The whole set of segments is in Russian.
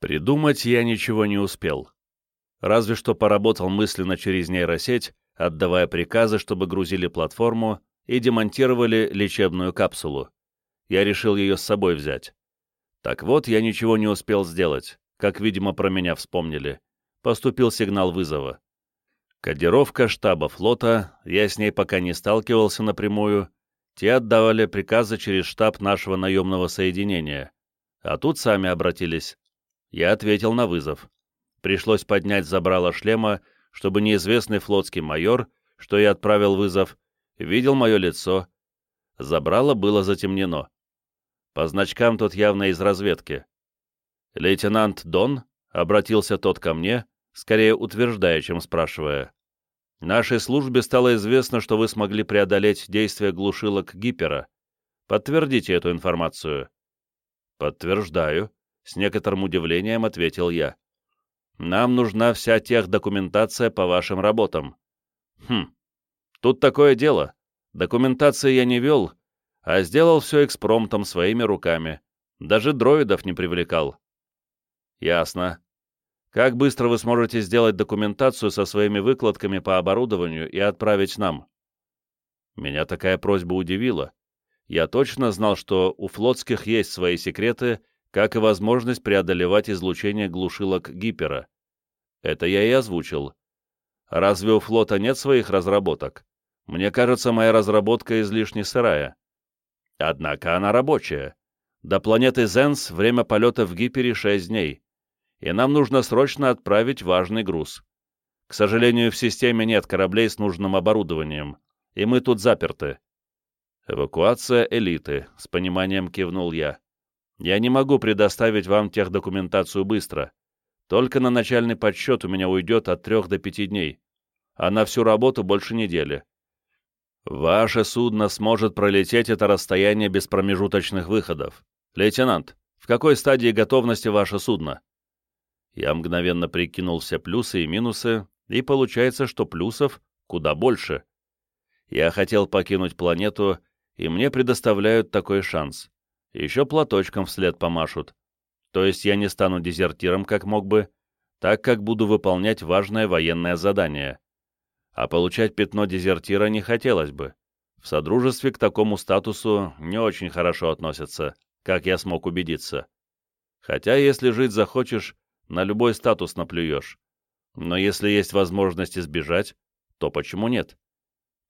Придумать я ничего не успел. Разве что поработал мысленно через нейросеть, отдавая приказы, чтобы грузили платформу и демонтировали лечебную капсулу. Я решил ее с собой взять. Так вот, я ничего не успел сделать, как, видимо, про меня вспомнили. Поступил сигнал вызова. Кодировка штаба флота, я с ней пока не сталкивался напрямую, те отдавали приказы через штаб нашего наемного соединения, а тут сами обратились. Я ответил на вызов. Пришлось поднять забрало шлема, чтобы неизвестный флотский майор, что я отправил вызов, видел мое лицо. Забрало было затемнено. По значкам тут явно из разведки. «Лейтенант Дон?» — обратился тот ко мне, скорее утверждая, чем спрашивая. «Нашей службе стало известно, что вы смогли преодолеть действие глушилок Гипера. Подтвердите эту информацию». «Подтверждаю», — с некоторым удивлением ответил я. «Нам нужна вся техдокументация по вашим работам». «Хм, тут такое дело. Документации я не вел, а сделал все экспромтом своими руками. Даже дроидов не привлекал». «Ясно. Как быстро вы сможете сделать документацию со своими выкладками по оборудованию и отправить нам? Меня такая просьба удивила. Я точно знал, что у флотских есть свои секреты, как и возможность преодолевать излучение глушилок гипера. Это я и озвучил. Разве у флота нет своих разработок? Мне кажется, моя разработка излишне сырая. Однако она рабочая. До планеты Зенс время полета в гипере 6 дней и нам нужно срочно отправить важный груз. К сожалению, в системе нет кораблей с нужным оборудованием, и мы тут заперты. Эвакуация элиты, с пониманием кивнул я. Я не могу предоставить вам техдокументацию быстро. Только на начальный подсчет у меня уйдет от трех до пяти дней, а на всю работу больше недели. Ваше судно сможет пролететь это расстояние без промежуточных выходов. Лейтенант, в какой стадии готовности ваше судно? Я мгновенно прикинул все плюсы и минусы, и получается, что плюсов куда больше. Я хотел покинуть планету, и мне предоставляют такой шанс. Еще платочком вслед помашут. То есть я не стану дезертиром, как мог бы, так как буду выполнять важное военное задание. А получать пятно дезертира не хотелось бы. В Содружестве к такому статусу не очень хорошо относятся, как я смог убедиться. Хотя, если жить захочешь, на любой статус наплюешь. Но если есть возможность избежать, то почему нет?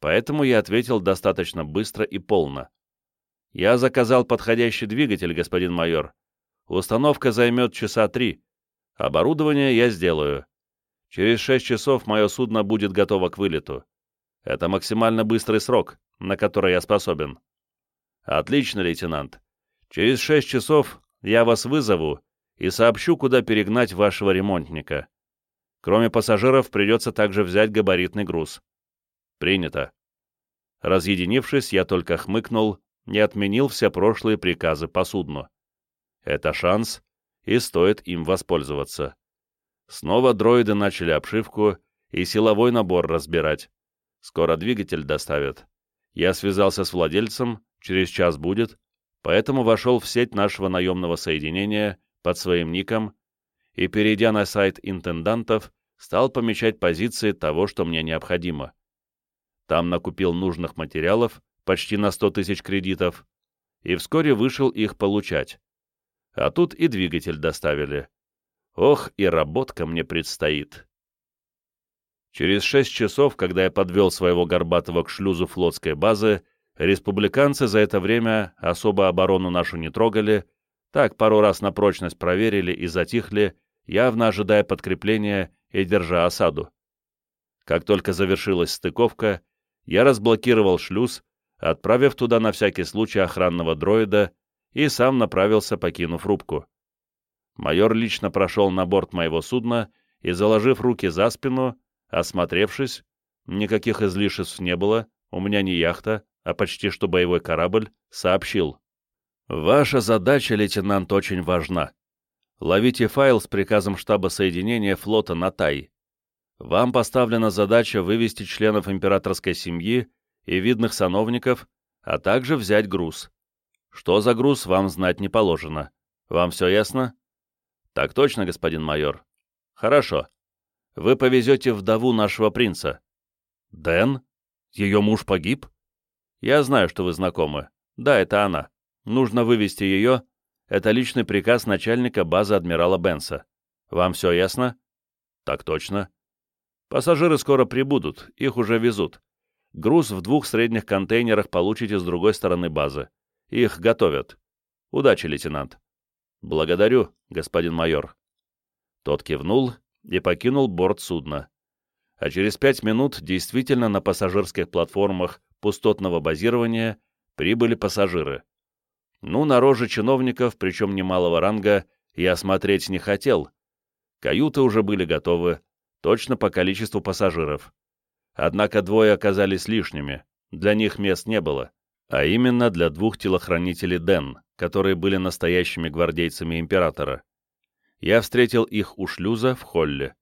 Поэтому я ответил достаточно быстро и полно. Я заказал подходящий двигатель, господин майор. Установка займет часа три. Оборудование я сделаю. Через шесть часов мое судно будет готово к вылету. Это максимально быстрый срок, на который я способен. Отлично, лейтенант. Через шесть часов я вас вызову и сообщу, куда перегнать вашего ремонтника. Кроме пассажиров, придется также взять габаритный груз. Принято. Разъединившись, я только хмыкнул, не отменил все прошлые приказы по судну. Это шанс, и стоит им воспользоваться. Снова дроиды начали обшивку и силовой набор разбирать. Скоро двигатель доставят. Я связался с владельцем, через час будет, поэтому вошел в сеть нашего наемного соединения под своим ником и, перейдя на сайт интендантов, стал помечать позиции того, что мне необходимо. Там накупил нужных материалов, почти на 100 тысяч кредитов, и вскоре вышел их получать. А тут и двигатель доставили. Ох, и работка мне предстоит. Через шесть часов, когда я подвел своего Горбатого к шлюзу флотской базы, республиканцы за это время особо оборону нашу не трогали, так пару раз на прочность проверили и затихли, явно ожидая подкрепления и держа осаду. Как только завершилась стыковка, я разблокировал шлюз, отправив туда на всякий случай охранного дроида и сам направился, покинув рубку. Майор лично прошел на борт моего судна и, заложив руки за спину, осмотревшись, никаких излишеств не было, у меня не яхта, а почти что боевой корабль, сообщил. Ваша задача, лейтенант, очень важна. Ловите файл с приказом штаба соединения флота на Тай. Вам поставлена задача вывести членов императорской семьи и видных сановников, а также взять груз. Что за груз, вам знать не положено. Вам все ясно? Так точно, господин майор. Хорошо. Вы повезете вдову нашего принца. Дэн? Ее муж погиб? Я знаю, что вы знакомы. Да, это она. Нужно вывести ее. Это личный приказ начальника базы адмирала Бенса. Вам все ясно? Так точно. Пассажиры скоро прибудут, их уже везут. Груз в двух средних контейнерах получите с другой стороны базы. Их готовят. Удачи, лейтенант. Благодарю, господин майор. Тот кивнул и покинул борт судна. А через пять минут действительно на пассажирских платформах пустотного базирования прибыли пассажиры. Ну, на рожи чиновников, причем немалого ранга, я смотреть не хотел. Каюты уже были готовы, точно по количеству пассажиров. Однако двое оказались лишними, для них мест не было, а именно для двух телохранителей Дэн, которые были настоящими гвардейцами императора. Я встретил их у шлюза в холле.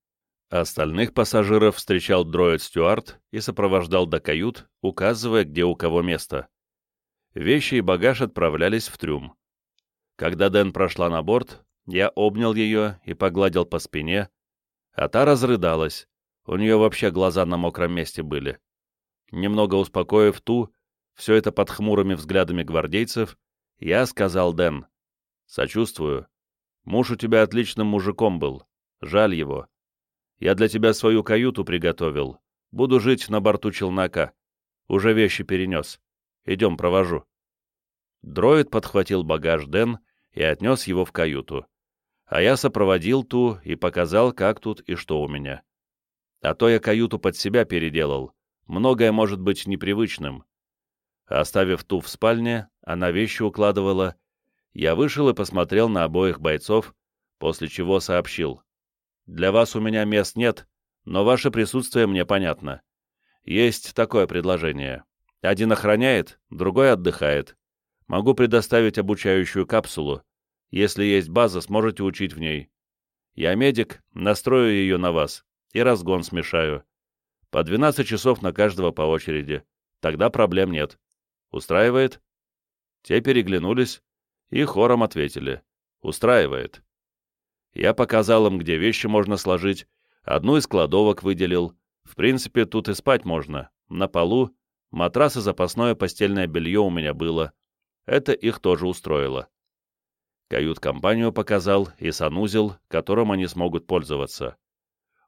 Остальных пассажиров встречал дроид Стюарт и сопровождал до кают, указывая, где у кого место. Вещи и багаж отправлялись в трюм. Когда Дэн прошла на борт, я обнял ее и погладил по спине, а та разрыдалась, у нее вообще глаза на мокром месте были. Немного успокоив ту, все это под хмурыми взглядами гвардейцев, я сказал Дэн, «Сочувствую. Муж у тебя отличным мужиком был. Жаль его. Я для тебя свою каюту приготовил. Буду жить на борту челнока. Уже вещи перенес. Идем, провожу». Дроид подхватил багаж Дэн и отнес его в каюту. А я сопроводил ту и показал, как тут и что у меня. А то я каюту под себя переделал. Многое может быть непривычным. Оставив ту в спальне, она вещи укладывала. Я вышел и посмотрел на обоих бойцов, после чего сообщил. «Для вас у меня мест нет, но ваше присутствие мне понятно. Есть такое предложение. Один охраняет, другой отдыхает. Могу предоставить обучающую капсулу. Если есть база, сможете учить в ней. Я медик, настрою ее на вас и разгон смешаю. По 12 часов на каждого по очереди. Тогда проблем нет. Устраивает?» Те переглянулись и хором ответили. «Устраивает». Я показал им, где вещи можно сложить, одну из кладовок выделил. В принципе, тут и спать можно. На полу, матрас и запасное постельное белье у меня было. Это их тоже устроило. Кают-компанию показал и санузел, которым они смогут пользоваться.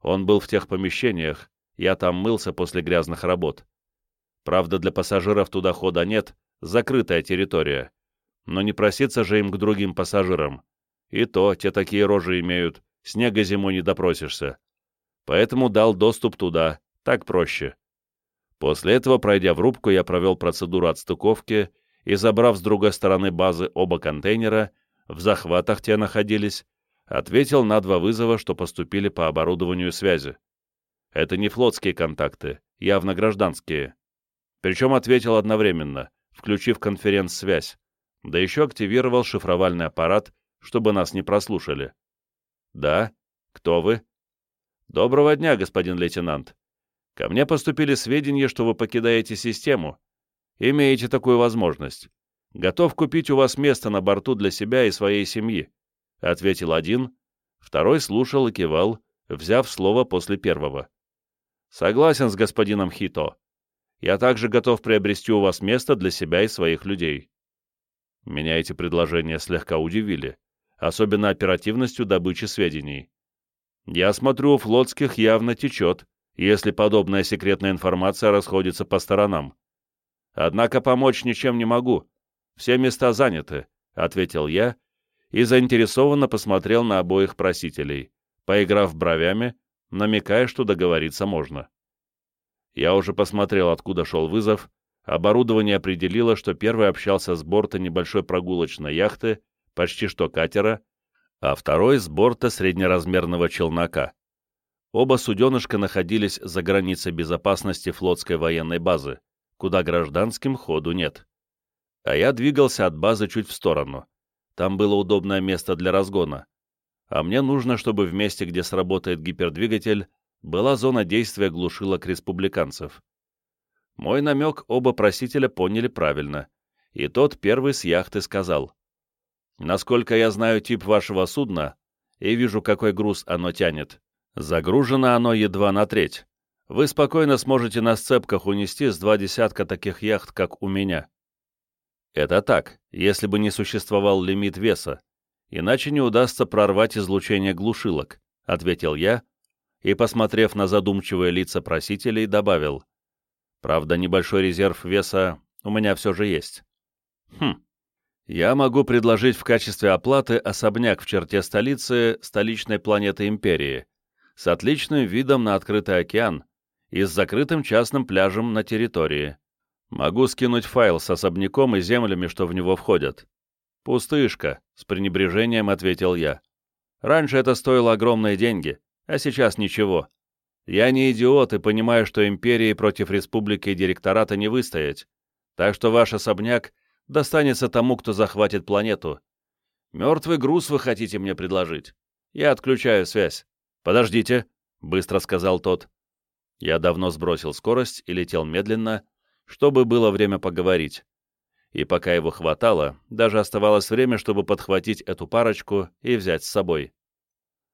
Он был в тех помещениях, я там мылся после грязных работ. Правда, для пассажиров туда хода нет, закрытая территория. Но не проситься же им к другим пассажирам. И то, те такие рожи имеют, снега зимой не допросишься. Поэтому дал доступ туда, так проще. После этого, пройдя в рубку, я провел процедуру отстыковки и, забрав с другой стороны базы оба контейнера, в захватах те находились, ответил на два вызова, что поступили по оборудованию связи. Это не флотские контакты, явно гражданские. Причем ответил одновременно, включив конференц-связь, да еще активировал шифровальный аппарат, чтобы нас не прослушали. «Да? Кто вы?» «Доброго дня, господин лейтенант. Ко мне поступили сведения, что вы покидаете систему. Имеете такую возможность. Готов купить у вас место на борту для себя и своей семьи. — ответил один, второй слушал и кивал, взяв слово после первого. «Согласен с господином Хито. Я также готов приобрести у вас место для себя и своих людей». Меня эти предложения слегка удивили, особенно оперативностью добычи сведений. Я смотрю, у флотских явно течет, если подобная секретная информация расходится по сторонам. Однако помочь ничем не могу. Все места заняты, — ответил я, и заинтересованно посмотрел на обоих просителей, поиграв бровями, намекая, что договориться можно. Я уже посмотрел, откуда шел вызов, оборудование определило, что первый общался с борта небольшой прогулочной яхты, почти что катера, а второй с борта среднеразмерного челнока. Оба суденышка находились за границей безопасности флотской военной базы, куда гражданским ходу нет. А я двигался от базы чуть в сторону, там было удобное место для разгона. А мне нужно, чтобы в месте, где сработает гипердвигатель, была зона действия глушилок республиканцев. Мой намек оба просителя поняли правильно, и тот первый с яхты сказал. «Насколько я знаю тип вашего судна, и вижу, какой груз оно тянет. Загружено оно едва на треть. Вы спокойно сможете на сцепках унести с два десятка таких яхт, как у меня. Это так, если бы не существовал лимит веса, иначе не удастся прорвать излучение глушилок, ответил я и, посмотрев на задумчивые лица просителей, добавил. Правда, небольшой резерв веса у меня все же есть. Хм. Я могу предложить в качестве оплаты особняк в черте столицы столичной планеты Империи с отличным видом на открытый океан и с закрытым частным пляжем на территории. Могу скинуть файл с особняком и землями, что в него входят. «Пустышка», — с пренебрежением ответил я. «Раньше это стоило огромные деньги, а сейчас ничего. Я не идиот и понимаю, что империи против республики и директората не выстоять, так что ваш особняк достанется тому, кто захватит планету. Мертвый груз вы хотите мне предложить? Я отключаю связь. Подождите, — быстро сказал тот. Я давно сбросил скорость и летел медленно, чтобы было время поговорить. И пока его хватало, даже оставалось время, чтобы подхватить эту парочку и взять с собой.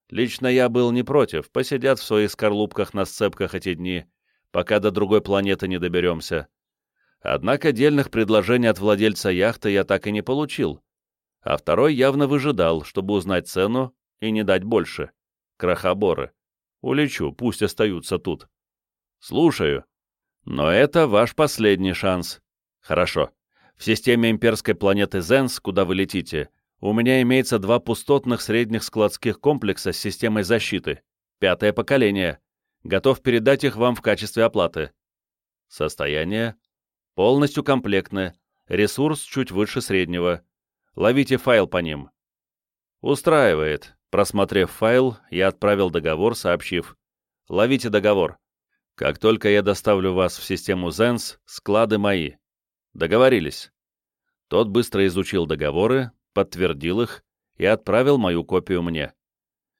Лично я был не против, посидят в своих скорлупках на сцепках эти дни, пока до другой планеты не доберемся. Однако отдельных предложений от владельца яхты я так и не получил, а второй явно выжидал, чтобы узнать цену и не дать больше. Крахоборы. Улечу, пусть остаются тут. Слушаю. Но это ваш последний шанс. Хорошо. В системе имперской планеты Зенс, куда вы летите, у меня имеется два пустотных средних складских комплекса с системой защиты. Пятое поколение. Готов передать их вам в качестве оплаты. Состояние. Полностью комплектное. Ресурс чуть выше среднего. Ловите файл по ним. Устраивает. Просмотрев файл, я отправил договор, сообщив. Ловите договор. Как только я доставлю вас в систему Зенс, склады мои. Договорились. Тот быстро изучил договоры, подтвердил их и отправил мою копию мне.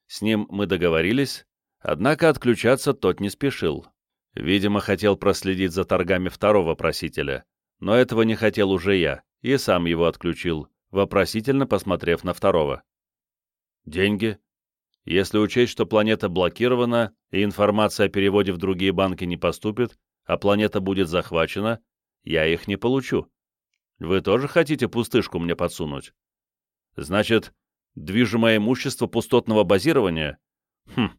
С ним мы договорились, однако отключаться тот не спешил. Видимо, хотел проследить за торгами второго просителя, но этого не хотел уже я, и сам его отключил, вопросительно посмотрев на второго. Деньги? Если учесть, что планета блокирована и информация о переводе в другие банки не поступит, а планета будет захвачена, я их не получу. Вы тоже хотите пустышку мне подсунуть? Значит, движимое имущество пустотного базирования? Хм,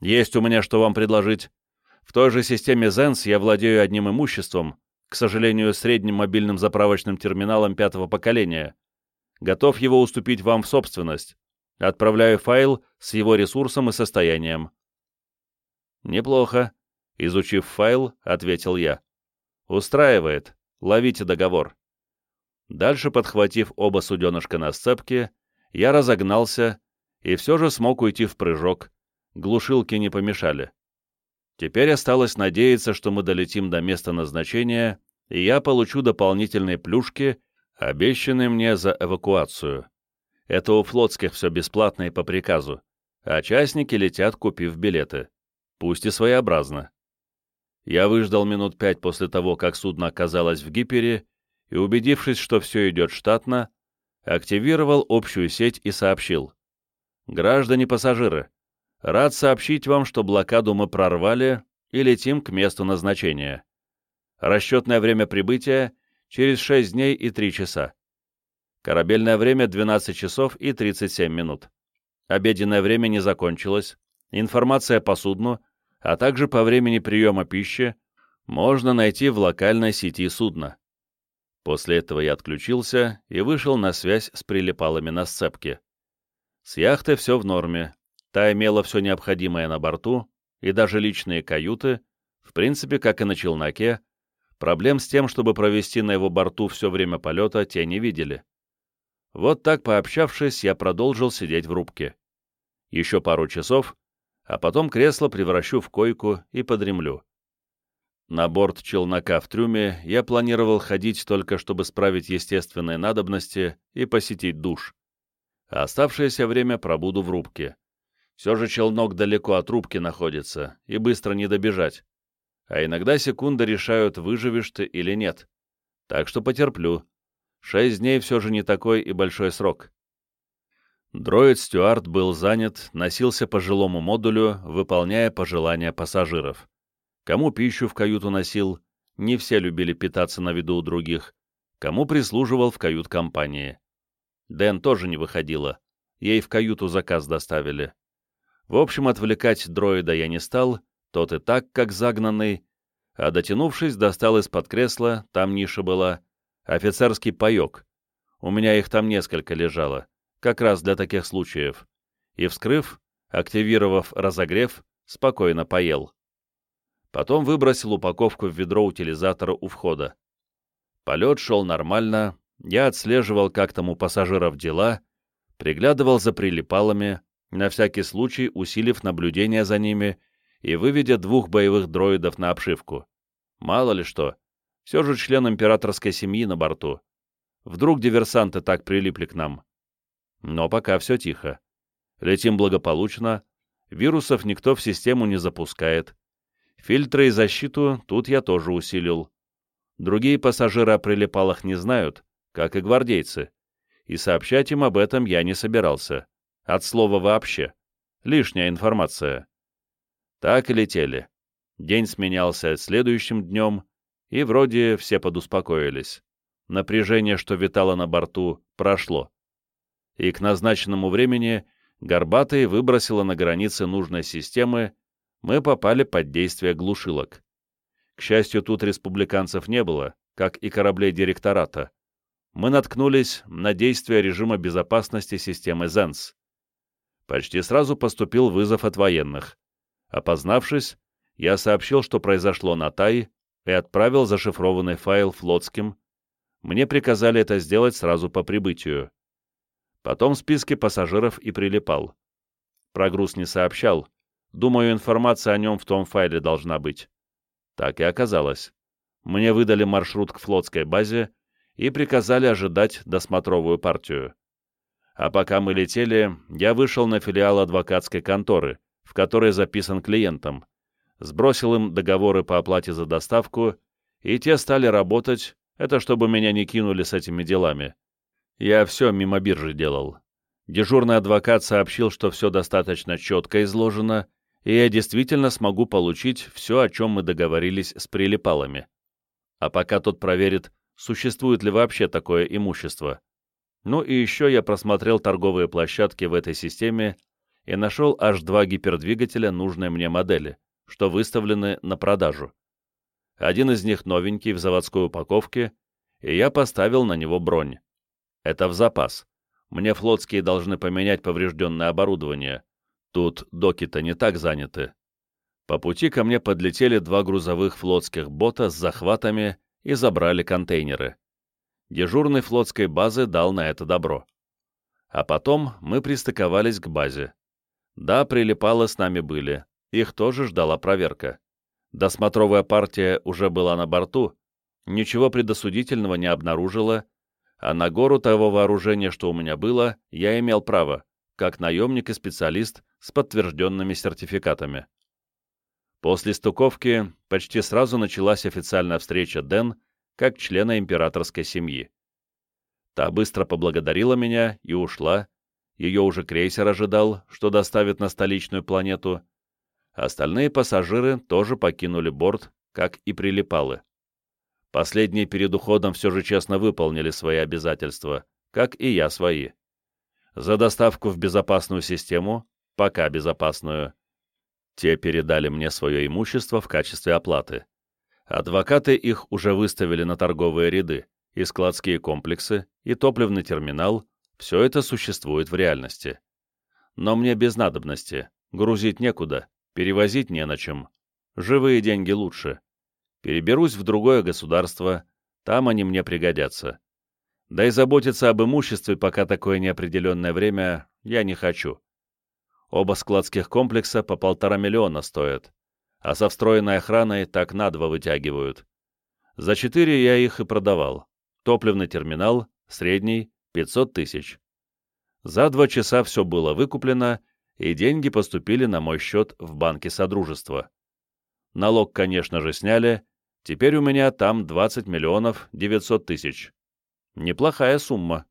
есть у меня что вам предложить. В той же системе ZENS я владею одним имуществом, к сожалению, средним мобильным заправочным терминалом пятого поколения. Готов его уступить вам в собственность. Отправляю файл с его ресурсом и состоянием. Неплохо. Изучив файл, ответил я. Устраивает. Ловите договор. Дальше, подхватив оба суденышка на сцепке, я разогнался и все же смог уйти в прыжок. Глушилки не помешали. Теперь осталось надеяться, что мы долетим до места назначения, и я получу дополнительные плюшки, обещанные мне за эвакуацию. Это у флотских все бесплатно и по приказу, а частники летят, купив билеты. Пусть и своеобразно. Я выждал минут пять после того, как судно оказалось в Гипере, и, убедившись, что все идет штатно, активировал общую сеть и сообщил. «Граждане-пассажиры, рад сообщить вам, что блокаду мы прорвали и летим к месту назначения. Расчетное время прибытия — через 6 дней и 3 часа. Корабельное время 12 часов и 37 минут. Обеденное время не закончилось. Информация по судну, а также по времени приема пищи можно найти в локальной сети судна. После этого я отключился и вышел на связь с прилипалами на сцепке. С яхты все в норме. Та имела все необходимое на борту, и даже личные каюты, в принципе, как и на челноке, проблем с тем, чтобы провести на его борту все время полета, те не видели. Вот так, пообщавшись, я продолжил сидеть в рубке. Еще пару часов, а потом кресло превращу в койку и подремлю. На борт челнока в трюме я планировал ходить только, чтобы справить естественные надобности и посетить душ. А оставшееся время пробуду в рубке. Все же челнок далеко от рубки находится, и быстро не добежать. А иногда секунды решают, выживешь ты или нет. Так что потерплю. Шесть дней все же не такой и большой срок. Дроид Стюарт был занят, носился по жилому модулю, выполняя пожелания пассажиров. Кому пищу в каюту носил, не все любили питаться на виду у других, кому прислуживал в кают-компании. Дэн тоже не выходила, ей в каюту заказ доставили. В общем, отвлекать дроида я не стал, тот и так, как загнанный, а дотянувшись, достал из-под кресла, там ниша была, офицерский паек. У меня их там несколько лежало, как раз для таких случаев. И вскрыв, активировав разогрев, спокойно поел. Потом выбросил упаковку в ведро утилизатора у входа. Полет шел нормально, я отслеживал, как там у пассажиров дела, приглядывал за прилипалами, на всякий случай усилив наблюдение за ними и выведя двух боевых дроидов на обшивку. Мало ли что, все же член императорской семьи на борту. Вдруг диверсанты так прилипли к нам. Но пока все тихо. Летим благополучно, вирусов никто в систему не запускает. Фильтры и защиту тут я тоже усилил. Другие пассажиры о прилипалах не знают, как и гвардейцы, и сообщать им об этом я не собирался. От слова вообще. Лишняя информация. Так и летели. День сменялся следующим днем, и вроде все подуспокоились. Напряжение, что витало на борту, прошло. И к назначенному времени Горбатый выбросило на границы нужной системы, мы попали под действие глушилок. К счастью, тут республиканцев не было, как и кораблей директората. Мы наткнулись на действие режима безопасности системы ЗЕНС. Почти сразу поступил вызов от военных. Опознавшись, я сообщил, что произошло на Тай, и отправил зашифрованный файл флотским. Мне приказали это сделать сразу по прибытию. Потом списки пассажиров и прилипал. Про груз не сообщал. Думаю, информация о нем в том файле должна быть. Так и оказалось. Мне выдали маршрут к флотской базе и приказали ожидать досмотровую партию. А пока мы летели, я вышел на филиал адвокатской конторы, в которой записан клиентом, сбросил им договоры по оплате за доставку, и те стали работать, это чтобы меня не кинули с этими делами. Я все мимо биржи делал. Дежурный адвокат сообщил, что все достаточно четко изложено, и я действительно смогу получить все, о чем мы договорились с прилипалами. А пока тот проверит, существует ли вообще такое имущество. Ну и еще я просмотрел торговые площадки в этой системе и нашел аж два гипердвигателя нужной мне модели, что выставлены на продажу. Один из них новенький в заводской упаковке, и я поставил на него бронь. Это в запас. Мне флотские должны поменять поврежденное оборудование. Тут доки-то не так заняты. По пути ко мне подлетели два грузовых флотских бота с захватами и забрали контейнеры дежурный флотской базы дал на это добро. А потом мы пристыковались к базе. Да, прилипалы с нами были, их тоже ждала проверка. Досмотровая партия уже была на борту, ничего предосудительного не обнаружила, а на гору того вооружения, что у меня было, я имел право, как наемник и специалист с подтвержденными сертификатами. После стыковки почти сразу началась официальная встреча Дэн как члена императорской семьи. Та быстро поблагодарила меня и ушла, ее уже крейсер ожидал, что доставит на столичную планету. Остальные пассажиры тоже покинули борт, как и прилипалы. Последние перед уходом все же честно выполнили свои обязательства, как и я свои. За доставку в безопасную систему, пока безопасную, те передали мне свое имущество в качестве оплаты. Адвокаты их уже выставили на торговые ряды, и складские комплексы, и топливный терминал — все это существует в реальности. Но мне без надобности, грузить некуда, перевозить не на чем. Живые деньги лучше. Переберусь в другое государство, там они мне пригодятся. Да и заботиться об имуществе пока такое неопределенное время я не хочу. Оба складских комплекса по полтора миллиона стоят а со встроенной охраной так на два вытягивают. За четыре я их и продавал. Топливный терминал, средний, 500 тысяч. За два часа все было выкуплено, и деньги поступили на мой счет в банке Содружества. Налог, конечно же, сняли, теперь у меня там 20 миллионов 900 тысяч. Неплохая сумма.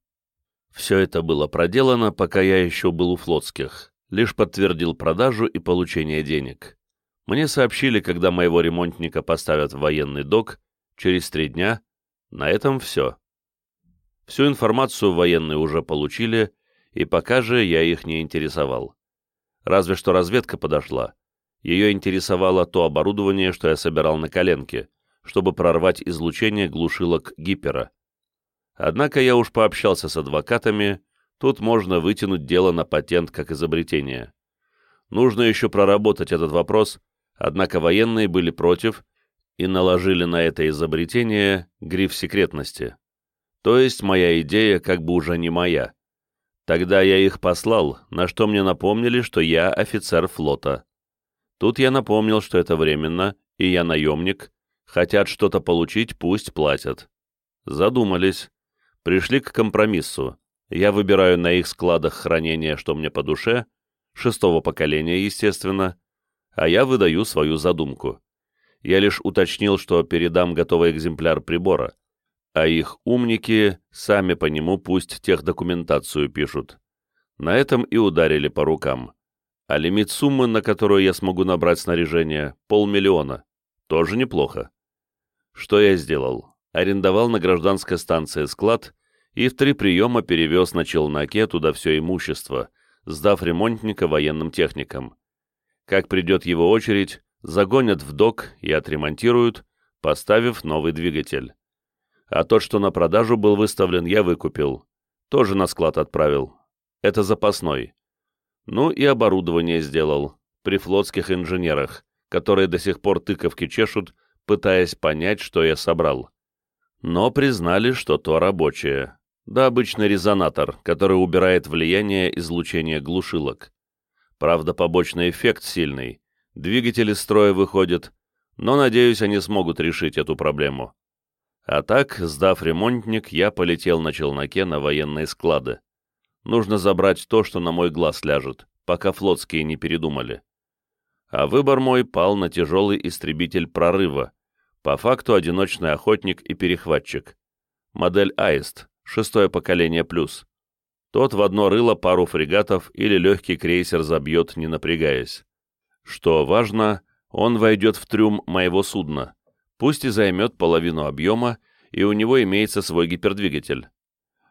Все это было проделано, пока я еще был у флотских, лишь подтвердил продажу и получение денег. Мне сообщили, когда моего ремонтника поставят в военный док, через три дня. На этом все. Всю информацию военные уже получили, и пока же я их не интересовал. Разве что разведка подошла. Ее интересовало то оборудование, что я собирал на коленке, чтобы прорвать излучение глушилок гипера. Однако я уж пообщался с адвокатами, тут можно вытянуть дело на патент как изобретение. Нужно еще проработать этот вопрос, однако военные были против и наложили на это изобретение гриф секретности. То есть моя идея как бы уже не моя. Тогда я их послал, на что мне напомнили, что я офицер флота. Тут я напомнил, что это временно, и я наемник, хотят что-то получить, пусть платят. Задумались. Пришли к компромиссу. Я выбираю на их складах хранения, что мне по душе, шестого поколения, естественно, а я выдаю свою задумку. Я лишь уточнил, что передам готовый экземпляр прибора, а их умники сами по нему пусть техдокументацию пишут. На этом и ударили по рукам. А лимит суммы, на которую я смогу набрать снаряжение, полмиллиона. Тоже неплохо. Что я сделал? арендовал на гражданской станции склад и в три приема перевез на челноке туда все имущество, сдав ремонтника военным техникам. Как придет его очередь, загонят в док и отремонтируют, поставив новый двигатель. А тот, что на продажу был выставлен, я выкупил. Тоже на склад отправил. Это запасной. Ну и оборудование сделал. При флотских инженерах, которые до сих пор тыковки чешут, пытаясь понять, что я собрал но признали, что то рабочее. Да обычный резонатор, который убирает влияние излучения глушилок. Правда, побочный эффект сильный. Двигатель из строя выходит, но, надеюсь, они смогут решить эту проблему. А так, сдав ремонтник, я полетел на челноке на военные склады. Нужно забрать то, что на мой глаз ляжет, пока флотские не передумали. А выбор мой пал на тяжелый истребитель прорыва, по факту одиночный охотник и перехватчик. Модель Аист, шестое поколение плюс. Тот в одно рыло пару фрегатов или легкий крейсер забьет, не напрягаясь. Что важно, он войдет в трюм моего судна, пусть и займет половину объема, и у него имеется свой гипердвигатель.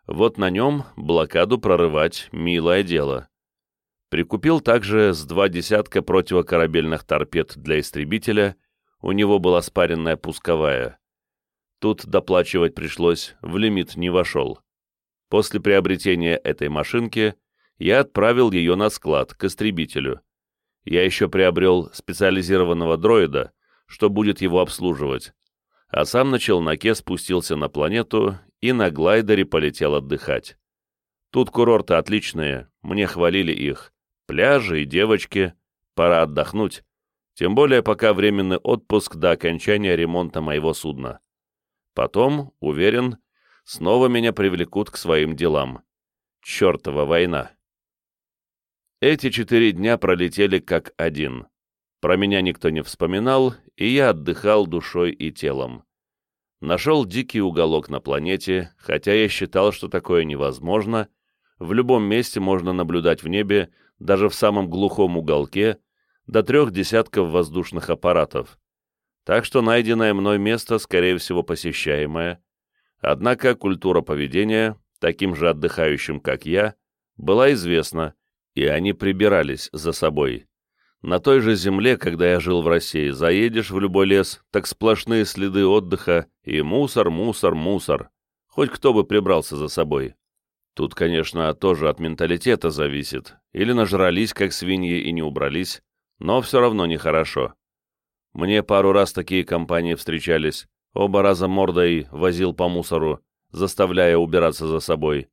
Вот на нем блокаду прорывать — милое дело. Прикупил также с два десятка противокорабельных торпед для истребителя у него была спаренная пусковая. Тут доплачивать пришлось, в лимит не вошел. После приобретения этой машинки я отправил ее на склад, к истребителю. Я еще приобрел специализированного дроида, что будет его обслуживать, а сам на челноке спустился на планету и на глайдере полетел отдыхать. Тут курорты отличные, мне хвалили их. Пляжи и девочки. Пора отдохнуть. Тем более пока временный отпуск до окончания ремонта моего судна. Потом, уверен, снова меня привлекут к своим делам. Чертова война. Эти четыре дня пролетели как один. Про меня никто не вспоминал, и я отдыхал душой и телом. Нашел дикий уголок на планете, хотя я считал, что такое невозможно. В любом месте можно наблюдать в небе, даже в самом глухом уголке, до трех десятков воздушных аппаратов. Так что найденное мной место, скорее всего, посещаемое. Однако культура поведения, таким же отдыхающим, как я, была известна, и они прибирались за собой. На той же земле, когда я жил в России, заедешь в любой лес, так сплошные следы отдыха и мусор, мусор, мусор. Хоть кто бы прибрался за собой. Тут, конечно, тоже от менталитета зависит. Или нажрались, как свиньи, и не убрались, но все равно нехорошо. Мне пару раз такие компании встречались, оба раза мордой возил по мусору, заставляя убираться за собой.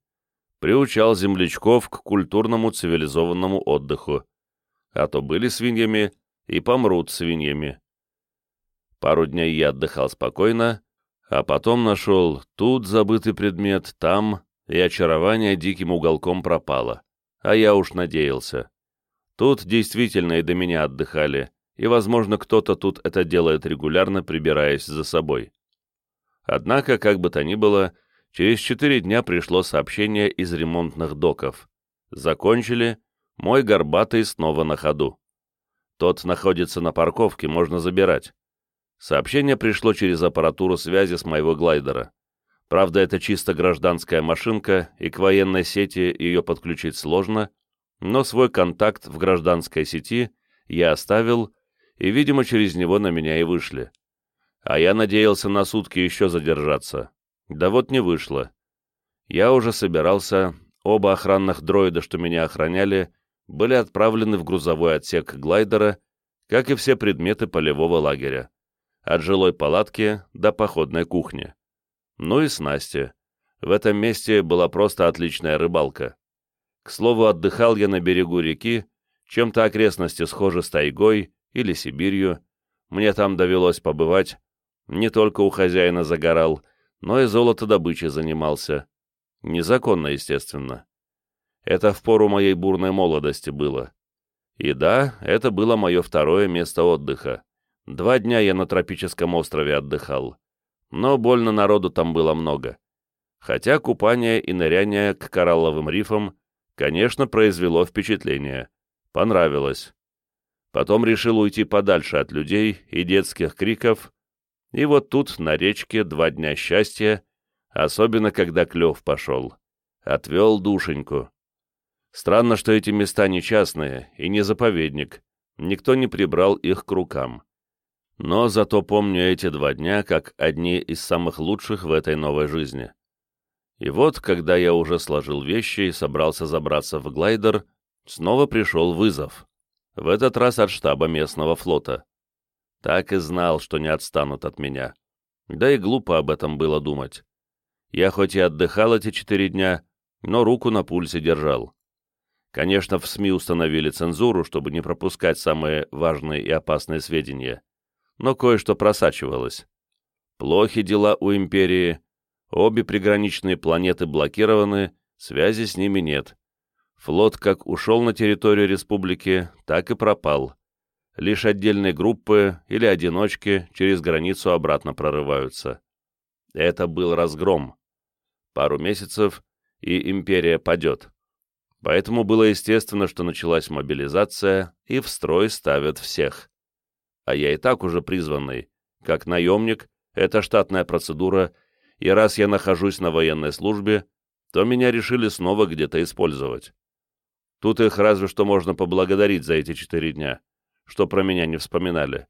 Приучал землячков к культурному цивилизованному отдыху. А то были свиньями и помрут свиньями. Пару дней я отдыхал спокойно, а потом нашел тут забытый предмет, там, и очарование диким уголком пропало. А я уж надеялся. Тут действительно и до меня отдыхали, и, возможно, кто-то тут это делает регулярно, прибираясь за собой. Однако, как бы то ни было, Через четыре дня пришло сообщение из ремонтных доков. Закончили, мой горбатый снова на ходу. Тот находится на парковке, можно забирать. Сообщение пришло через аппаратуру связи с моего глайдера. Правда, это чисто гражданская машинка, и к военной сети ее подключить сложно, но свой контакт в гражданской сети я оставил, и, видимо, через него на меня и вышли. А я надеялся на сутки еще задержаться. Да вот не вышло. Я уже собирался, оба охранных дроида, что меня охраняли, были отправлены в грузовой отсек глайдера, как и все предметы полевого лагеря, от жилой палатки до походной кухни. Ну и снасти. В этом месте была просто отличная рыбалка. К слову, отдыхал я на берегу реки, чем-то окрестности схожи с тайгой или Сибирью. Мне там довелось побывать. Не только у хозяина загорал, но и золотодобычей занимался. Незаконно, естественно. Это в пору моей бурной молодости было. И да, это было мое второе место отдыха. Два дня я на тропическом острове отдыхал. Но больно народу там было много. Хотя купание и ныряние к коралловым рифам, конечно, произвело впечатление. Понравилось. Потом решил уйти подальше от людей и детских криков, и вот тут, на речке, два дня счастья, особенно когда клев пошел. Отвел душеньку. Странно, что эти места не частные и не заповедник. Никто не прибрал их к рукам. Но зато помню эти два дня как одни из самых лучших в этой новой жизни. И вот, когда я уже сложил вещи и собрался забраться в глайдер, снова пришел вызов. В этот раз от штаба местного флота. Так и знал, что не отстанут от меня. Да и глупо об этом было думать. Я хоть и отдыхал эти четыре дня, но руку на пульсе держал. Конечно, в СМИ установили цензуру, чтобы не пропускать самые важные и опасные сведения. Но кое-что просачивалось. Плохи дела у Империи, обе приграничные планеты блокированы, связи с ними нет. Флот как ушел на территорию республики, так и пропал лишь отдельные группы или одиночки через границу обратно прорываются. Это был разгром. Пару месяцев, и империя падет. Поэтому было естественно, что началась мобилизация, и в строй ставят всех. А я и так уже призванный. Как наемник, это штатная процедура, и раз я нахожусь на военной службе, то меня решили снова где-то использовать. Тут их разве что можно поблагодарить за эти четыре дня что про меня не вспоминали.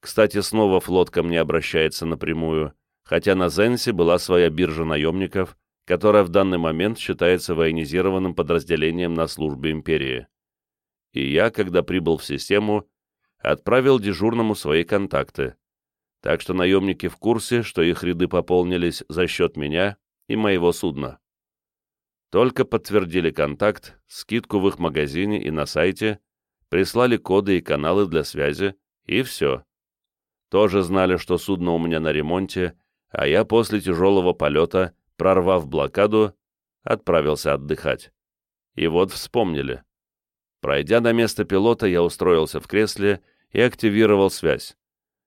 Кстати, снова флот ко мне обращается напрямую, хотя на Зенсе была своя биржа наемников, которая в данный момент считается военизированным подразделением на службе империи. И я, когда прибыл в систему, отправил дежурному свои контакты. Так что наемники в курсе, что их ряды пополнились за счет меня и моего судна. Только подтвердили контакт, скидку в их магазине и на сайте, прислали коды и каналы для связи, и все. Тоже знали, что судно у меня на ремонте, а я после тяжелого полета, прорвав блокаду, отправился отдыхать. И вот вспомнили. Пройдя на место пилота, я устроился в кресле и активировал связь.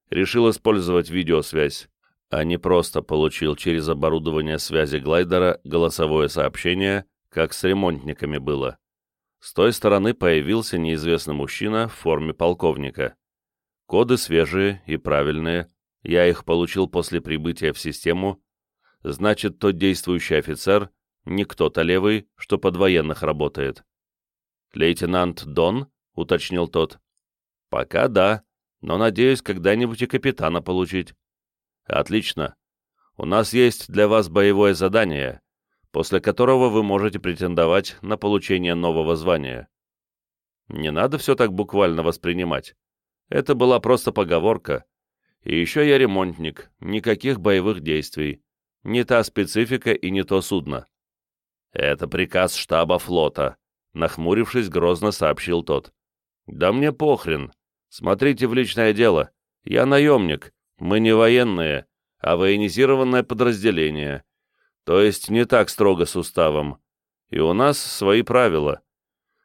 Решил использовать видеосвязь, а не просто получил через оборудование связи глайдера голосовое сообщение, как с ремонтниками было. С той стороны появился неизвестный мужчина в форме полковника. Коды свежие и правильные, я их получил после прибытия в систему, значит, тот действующий офицер не кто-то левый, что под военных работает. «Лейтенант Дон?» — уточнил тот. «Пока да, но надеюсь когда-нибудь и капитана получить». «Отлично. У нас есть для вас боевое задание, после которого вы можете претендовать на получение нового звания. Не надо все так буквально воспринимать. Это была просто поговорка. И еще я ремонтник, никаких боевых действий. Не та специфика и не то судно. Это приказ штаба флота, нахмурившись, грозно сообщил тот. Да мне похрен. Смотрите в личное дело. Я наемник. Мы не военные, а военизированное подразделение. То есть не так строго с уставом. И у нас свои правила.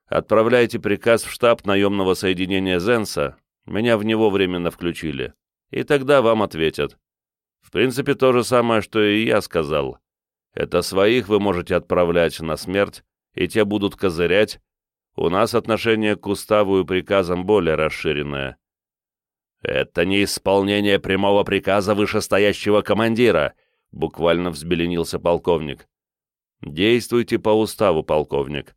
Отправляйте приказ в штаб наемного соединения Зенса, меня в него временно включили, и тогда вам ответят. В принципе, то же самое, что и я сказал. Это своих вы можете отправлять на смерть, и те будут козырять. У нас отношение к уставу и приказам более расширенное. Это не исполнение прямого приказа вышестоящего командира, буквально взбеленился полковник. Действуйте по уставу, полковник.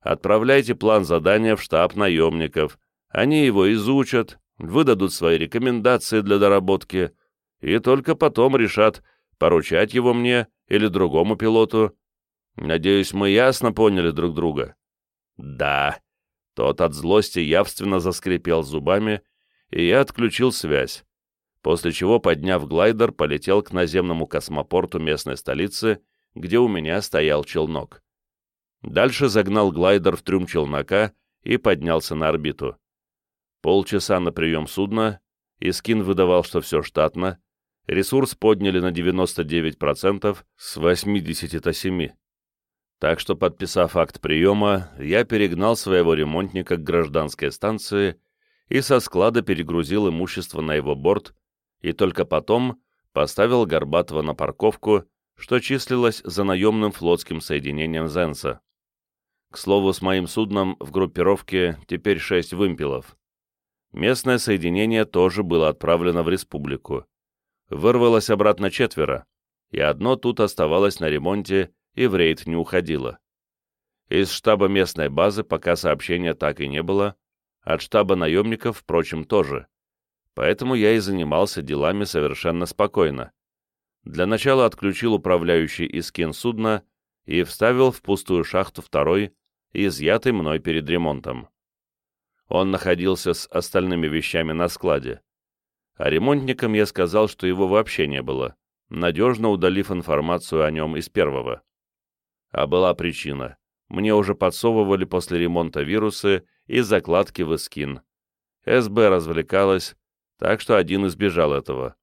Отправляйте план задания в штаб наемников. Они его изучат, выдадут свои рекомендации для доработки и только потом решат, поручать его мне или другому пилоту. Надеюсь, мы ясно поняли друг друга. Да. Тот от злости явственно заскрипел зубами, и я отключил связь, после чего, подняв глайдер, полетел к наземному космопорту местной столицы, где у меня стоял челнок. Дальше загнал глайдер в трюм челнока и поднялся на орбиту. Полчаса на прием судна, и скин выдавал, что все штатно, ресурс подняли на 99% с 87. Так что, подписав акт приема, я перегнал своего ремонтника к гражданской станции и со склада перегрузил имущество на его борт, и только потом поставил Горбатова на парковку, что числилось за наемным флотским соединением Зенса. К слову, с моим судном в группировке теперь шесть вымпелов. Местное соединение тоже было отправлено в республику. Вырвалось обратно четверо, и одно тут оставалось на ремонте и в рейд не уходило. Из штаба местной базы пока сообщения так и не было, от штаба наемников, впрочем, тоже. Поэтому я и занимался делами совершенно спокойно. Для начала отключил управляющий искин судна и вставил в пустую шахту второй, изъятый мной перед ремонтом. Он находился с остальными вещами на складе. А ремонтникам я сказал, что его вообще не было, надежно удалив информацию о нем из первого. А была причина. Мне уже подсовывали после ремонта вирусы и закладки в эскин. СБ развлекалась, так что один избежал этого.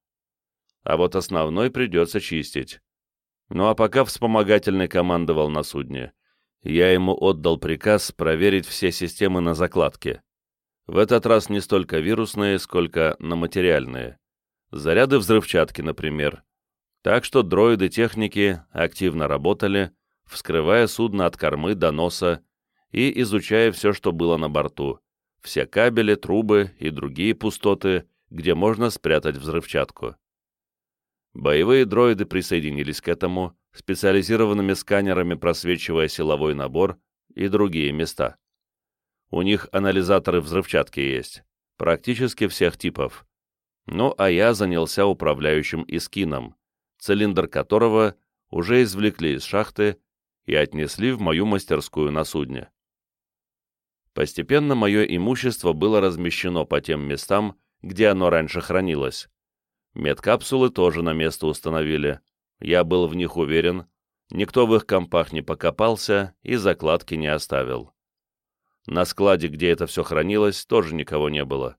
А вот основной придется чистить. Ну а пока вспомогательный командовал на судне, я ему отдал приказ проверить все системы на закладке. В этот раз не столько вирусные, сколько на материальные. Заряды взрывчатки, например. Так что дроиды техники активно работали, вскрывая судно от кормы до носа и изучая все, что было на борту, все кабели, трубы и другие пустоты, где можно спрятать взрывчатку. Боевые дроиды присоединились к этому, специализированными сканерами просвечивая силовой набор и другие места. У них анализаторы взрывчатки есть, практически всех типов. Ну, а я занялся управляющим искином, цилиндр которого уже извлекли из шахты и отнесли в мою мастерскую на судне. Постепенно мое имущество было размещено по тем местам, где оно раньше хранилось. Медкапсулы тоже на место установили. Я был в них уверен, никто в их компах не покопался и закладки не оставил. На складе, где это все хранилось, тоже никого не было.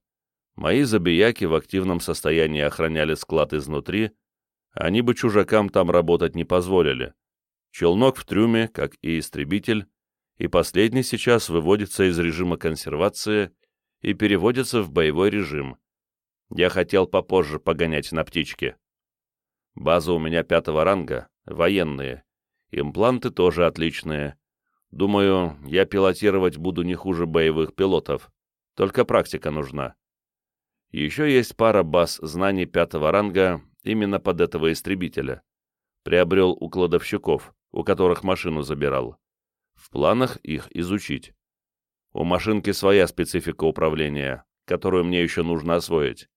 Мои забияки в активном состоянии охраняли склад изнутри, они бы чужакам там работать не позволили. Челнок в трюме, как и истребитель, и последний сейчас выводится из режима консервации и переводится в боевой режим. Я хотел попозже погонять на птичке. База у меня пятого ранга, военные. Импланты тоже отличные, Думаю, я пилотировать буду не хуже боевых пилотов. Только практика нужна. Еще есть пара баз знаний пятого ранга именно под этого истребителя. Приобрел у кладовщиков, у которых машину забирал. В планах их изучить. У машинки своя специфика управления, которую мне еще нужно освоить.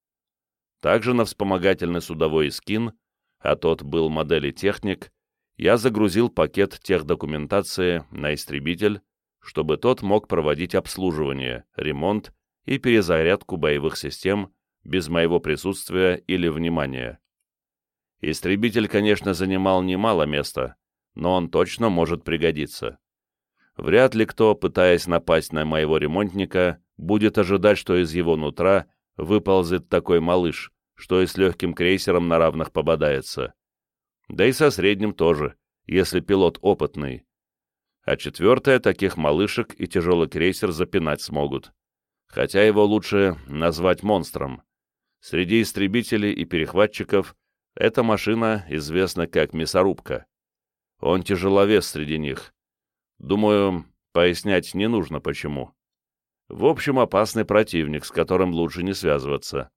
Также на вспомогательный судовой скин, а тот был модели техник, я загрузил пакет техдокументации на истребитель, чтобы тот мог проводить обслуживание, ремонт и перезарядку боевых систем без моего присутствия или внимания. Истребитель, конечно, занимал немало места, но он точно может пригодиться. Вряд ли кто, пытаясь напасть на моего ремонтника, будет ожидать, что из его нутра выползет такой малыш, что и с легким крейсером на равных пободается. Да и со средним тоже, если пилот опытный. А четвертое, таких малышек и тяжелый крейсер запинать смогут. Хотя его лучше назвать монстром. Среди истребителей и перехватчиков эта машина известна как мясорубка. Он тяжеловес среди них. Думаю, пояснять не нужно почему. В общем, опасный противник, с которым лучше не связываться.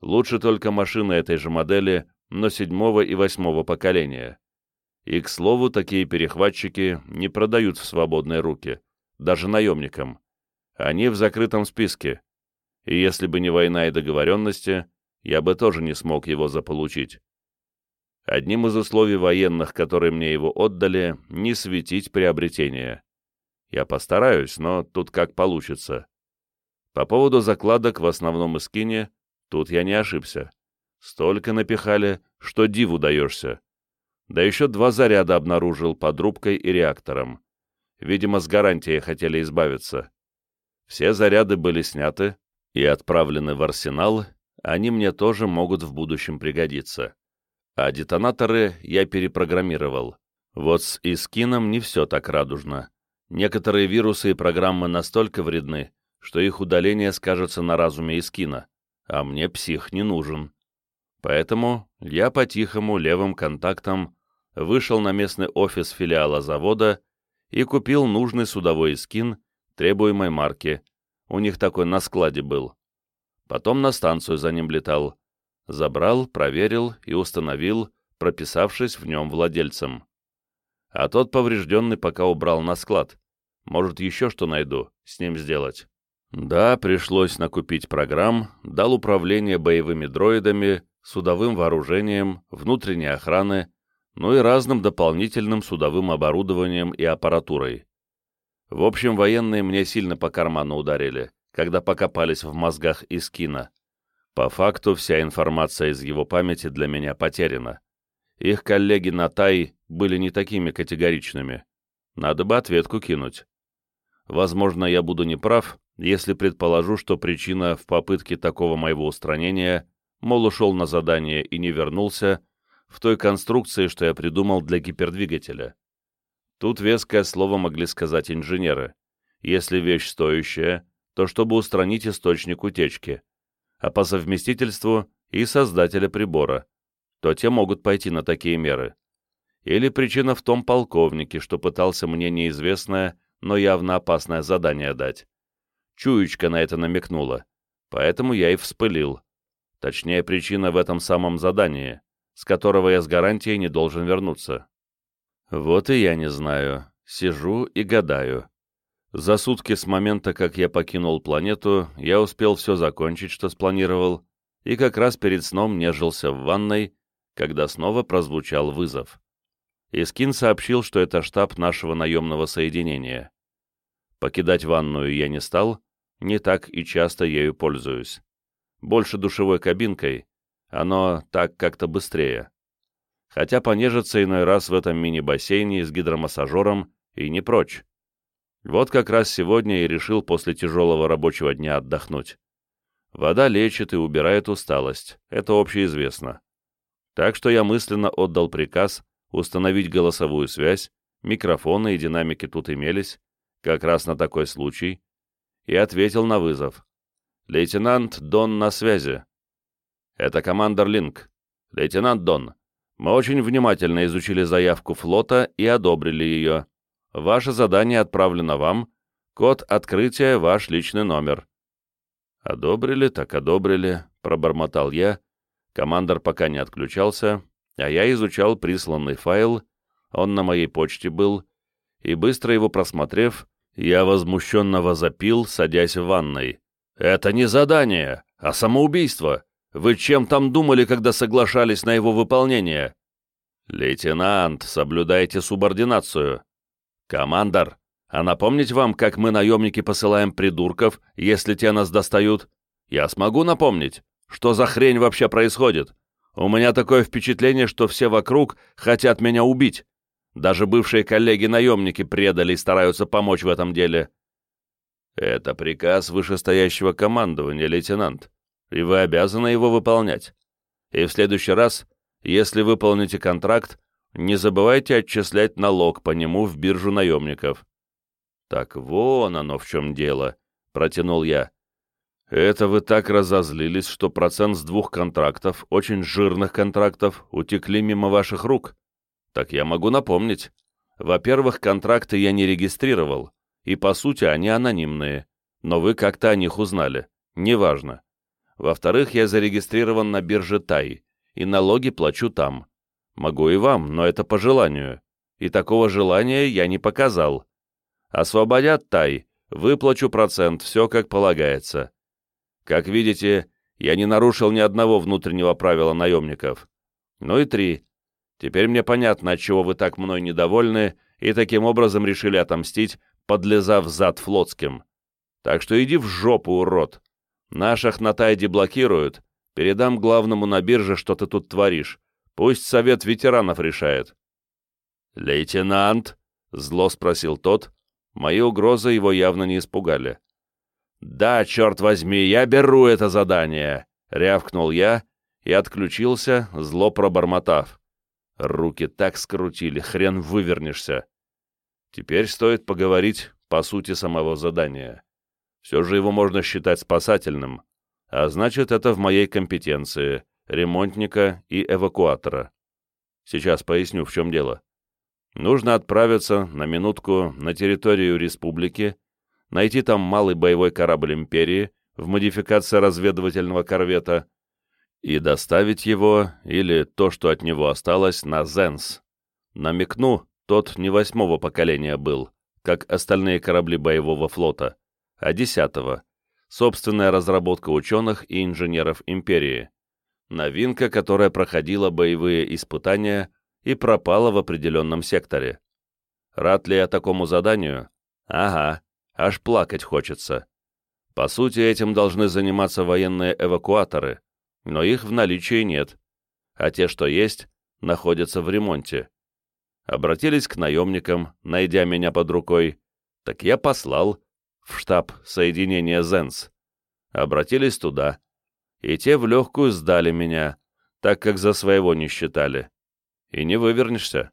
Лучше только машины этой же модели, но седьмого и восьмого поколения. И, к слову, такие перехватчики не продают в свободные руки, даже наемникам. Они в закрытом списке. И если бы не война и договоренности, я бы тоже не смог его заполучить. Одним из условий военных, которые мне его отдали, не светить приобретение. Я постараюсь, но тут как получится. По поводу закладок в основном эскине, тут я не ошибся. Столько напихали, что диву даешься. Да еще два заряда обнаружил под рубкой и реактором. Видимо, с гарантией хотели избавиться. Все заряды были сняты и отправлены в арсенал, они мне тоже могут в будущем пригодиться. А детонаторы я перепрограммировал. Вот с Искином не все так радужно. Некоторые вирусы и программы настолько вредны, что их удаление скажется на разуме Искина, а мне псих не нужен. Поэтому я по-тихому левым контактом вышел на местный офис филиала завода и купил нужный судовой скин требуемой марки. У них такой на складе был. Потом на станцию за ним летал. Забрал, проверил и установил, прописавшись в нем владельцем. А тот поврежденный пока убрал на склад. Может, еще что найду, с ним сделать. Да, пришлось накупить программ, дал управление боевыми дроидами, судовым вооружением, внутренней охраны, ну и разным дополнительным судовым оборудованием и аппаратурой. В общем, военные мне сильно по карману ударили, когда покопались в мозгах из кино. По факту, вся информация из его памяти для меня потеряна. Их коллеги на Тай были не такими категоричными. Надо бы ответку кинуть. Возможно, я буду неправ, если предположу, что причина в попытке такого моего устранения мол, ушел на задание и не вернулся, в той конструкции, что я придумал для гипердвигателя. Тут веское слово могли сказать инженеры. Если вещь стоящая, то чтобы устранить источник утечки, а по совместительству и создателя прибора, то те могут пойти на такие меры. Или причина в том полковнике, что пытался мне неизвестное, но явно опасное задание дать. Чуечка на это намекнула, поэтому я и вспылил. Точнее, причина в этом самом задании, с которого я с гарантией не должен вернуться. Вот и я не знаю. Сижу и гадаю. За сутки с момента, как я покинул планету, я успел все закончить, что спланировал, и как раз перед сном нежился в ванной, когда снова прозвучал вызов. Искин сообщил, что это штаб нашего наемного соединения. Покидать ванную я не стал, не так и часто ею пользуюсь больше душевой кабинкой, оно так как-то быстрее. Хотя понежиться иной раз в этом мини-бассейне с гидромассажером и не прочь. Вот как раз сегодня и решил после тяжелого рабочего дня отдохнуть. Вода лечит и убирает усталость, это общеизвестно. Так что я мысленно отдал приказ установить голосовую связь, микрофоны и динамики тут имелись, как раз на такой случай, и ответил на вызов. «Лейтенант Дон на связи». «Это командор Линк. Лейтенант Дон, мы очень внимательно изучили заявку флота и одобрили ее. Ваше задание отправлено вам. Код открытия — ваш личный номер». «Одобрили, так одобрили», — пробормотал я. Командор пока не отключался, а я изучал присланный файл, он на моей почте был, и быстро его просмотрев, я возмущенно возопил, садясь в ванной. «Это не задание, а самоубийство. Вы чем там думали, когда соглашались на его выполнение?» «Лейтенант, соблюдайте субординацию». «Командор, а напомнить вам, как мы, наемники, посылаем придурков, если те нас достают? Я смогу напомнить? Что за хрень вообще происходит? У меня такое впечатление, что все вокруг хотят меня убить. Даже бывшие коллеги-наемники предали и стараются помочь в этом деле. Это приказ вышестоящего командования, лейтенант, и вы обязаны его выполнять. И в следующий раз, если выполните контракт, не забывайте отчислять налог по нему в биржу наемников. Так вон оно в чем дело, протянул я. Это вы так разозлились, что процент с двух контрактов, очень жирных контрактов, утекли мимо ваших рук. Так я могу напомнить. Во-первых, контракты я не регистрировал, и по сути они анонимные, но вы как-то о них узнали. Неважно. Во-вторых, я зарегистрирован на бирже Тай, и налоги плачу там. Могу и вам, но это по желанию. И такого желания я не показал. Освободят Тай, выплачу процент, все как полагается. Как видите, я не нарушил ни одного внутреннего правила наемников. Ну и три. Теперь мне понятно, отчего вы так мной недовольны и таким образом решили отомстить, подлезав зад флотским. Так что иди в жопу, урод. Наших на Тайде блокируют. Передам главному на бирже, что ты тут творишь. Пусть совет ветеранов решает. «Лейтенант?» — зло спросил тот. Мои угрозы его явно не испугали. «Да, черт возьми, я беру это задание!» — рявкнул я и отключился, зло пробормотав. Руки так скрутили, хрен вывернешься. Теперь стоит поговорить по сути самого задания. Все же его можно считать спасательным, а значит, это в моей компетенции, ремонтника и эвакуатора. Сейчас поясню, в чем дело. Нужно отправиться на минутку на территорию республики, найти там малый боевой корабль Империи в модификации разведывательного корвета и доставить его, или то, что от него осталось, на Зенс. Намекну, тот не восьмого поколения был, как остальные корабли боевого флота, а десятого. Собственная разработка ученых и инженеров Империи. Новинка, которая проходила боевые испытания и пропала в определенном секторе. Рад ли я такому заданию? Ага, аж плакать хочется. По сути, этим должны заниматься военные эвакуаторы, но их в наличии нет, а те, что есть, находятся в ремонте. Обратились к наемникам, найдя меня под рукой, так я послал в штаб соединения ЗЕНС. Обратились туда, и те в легкую сдали меня, так как за своего не считали. И не вывернешься.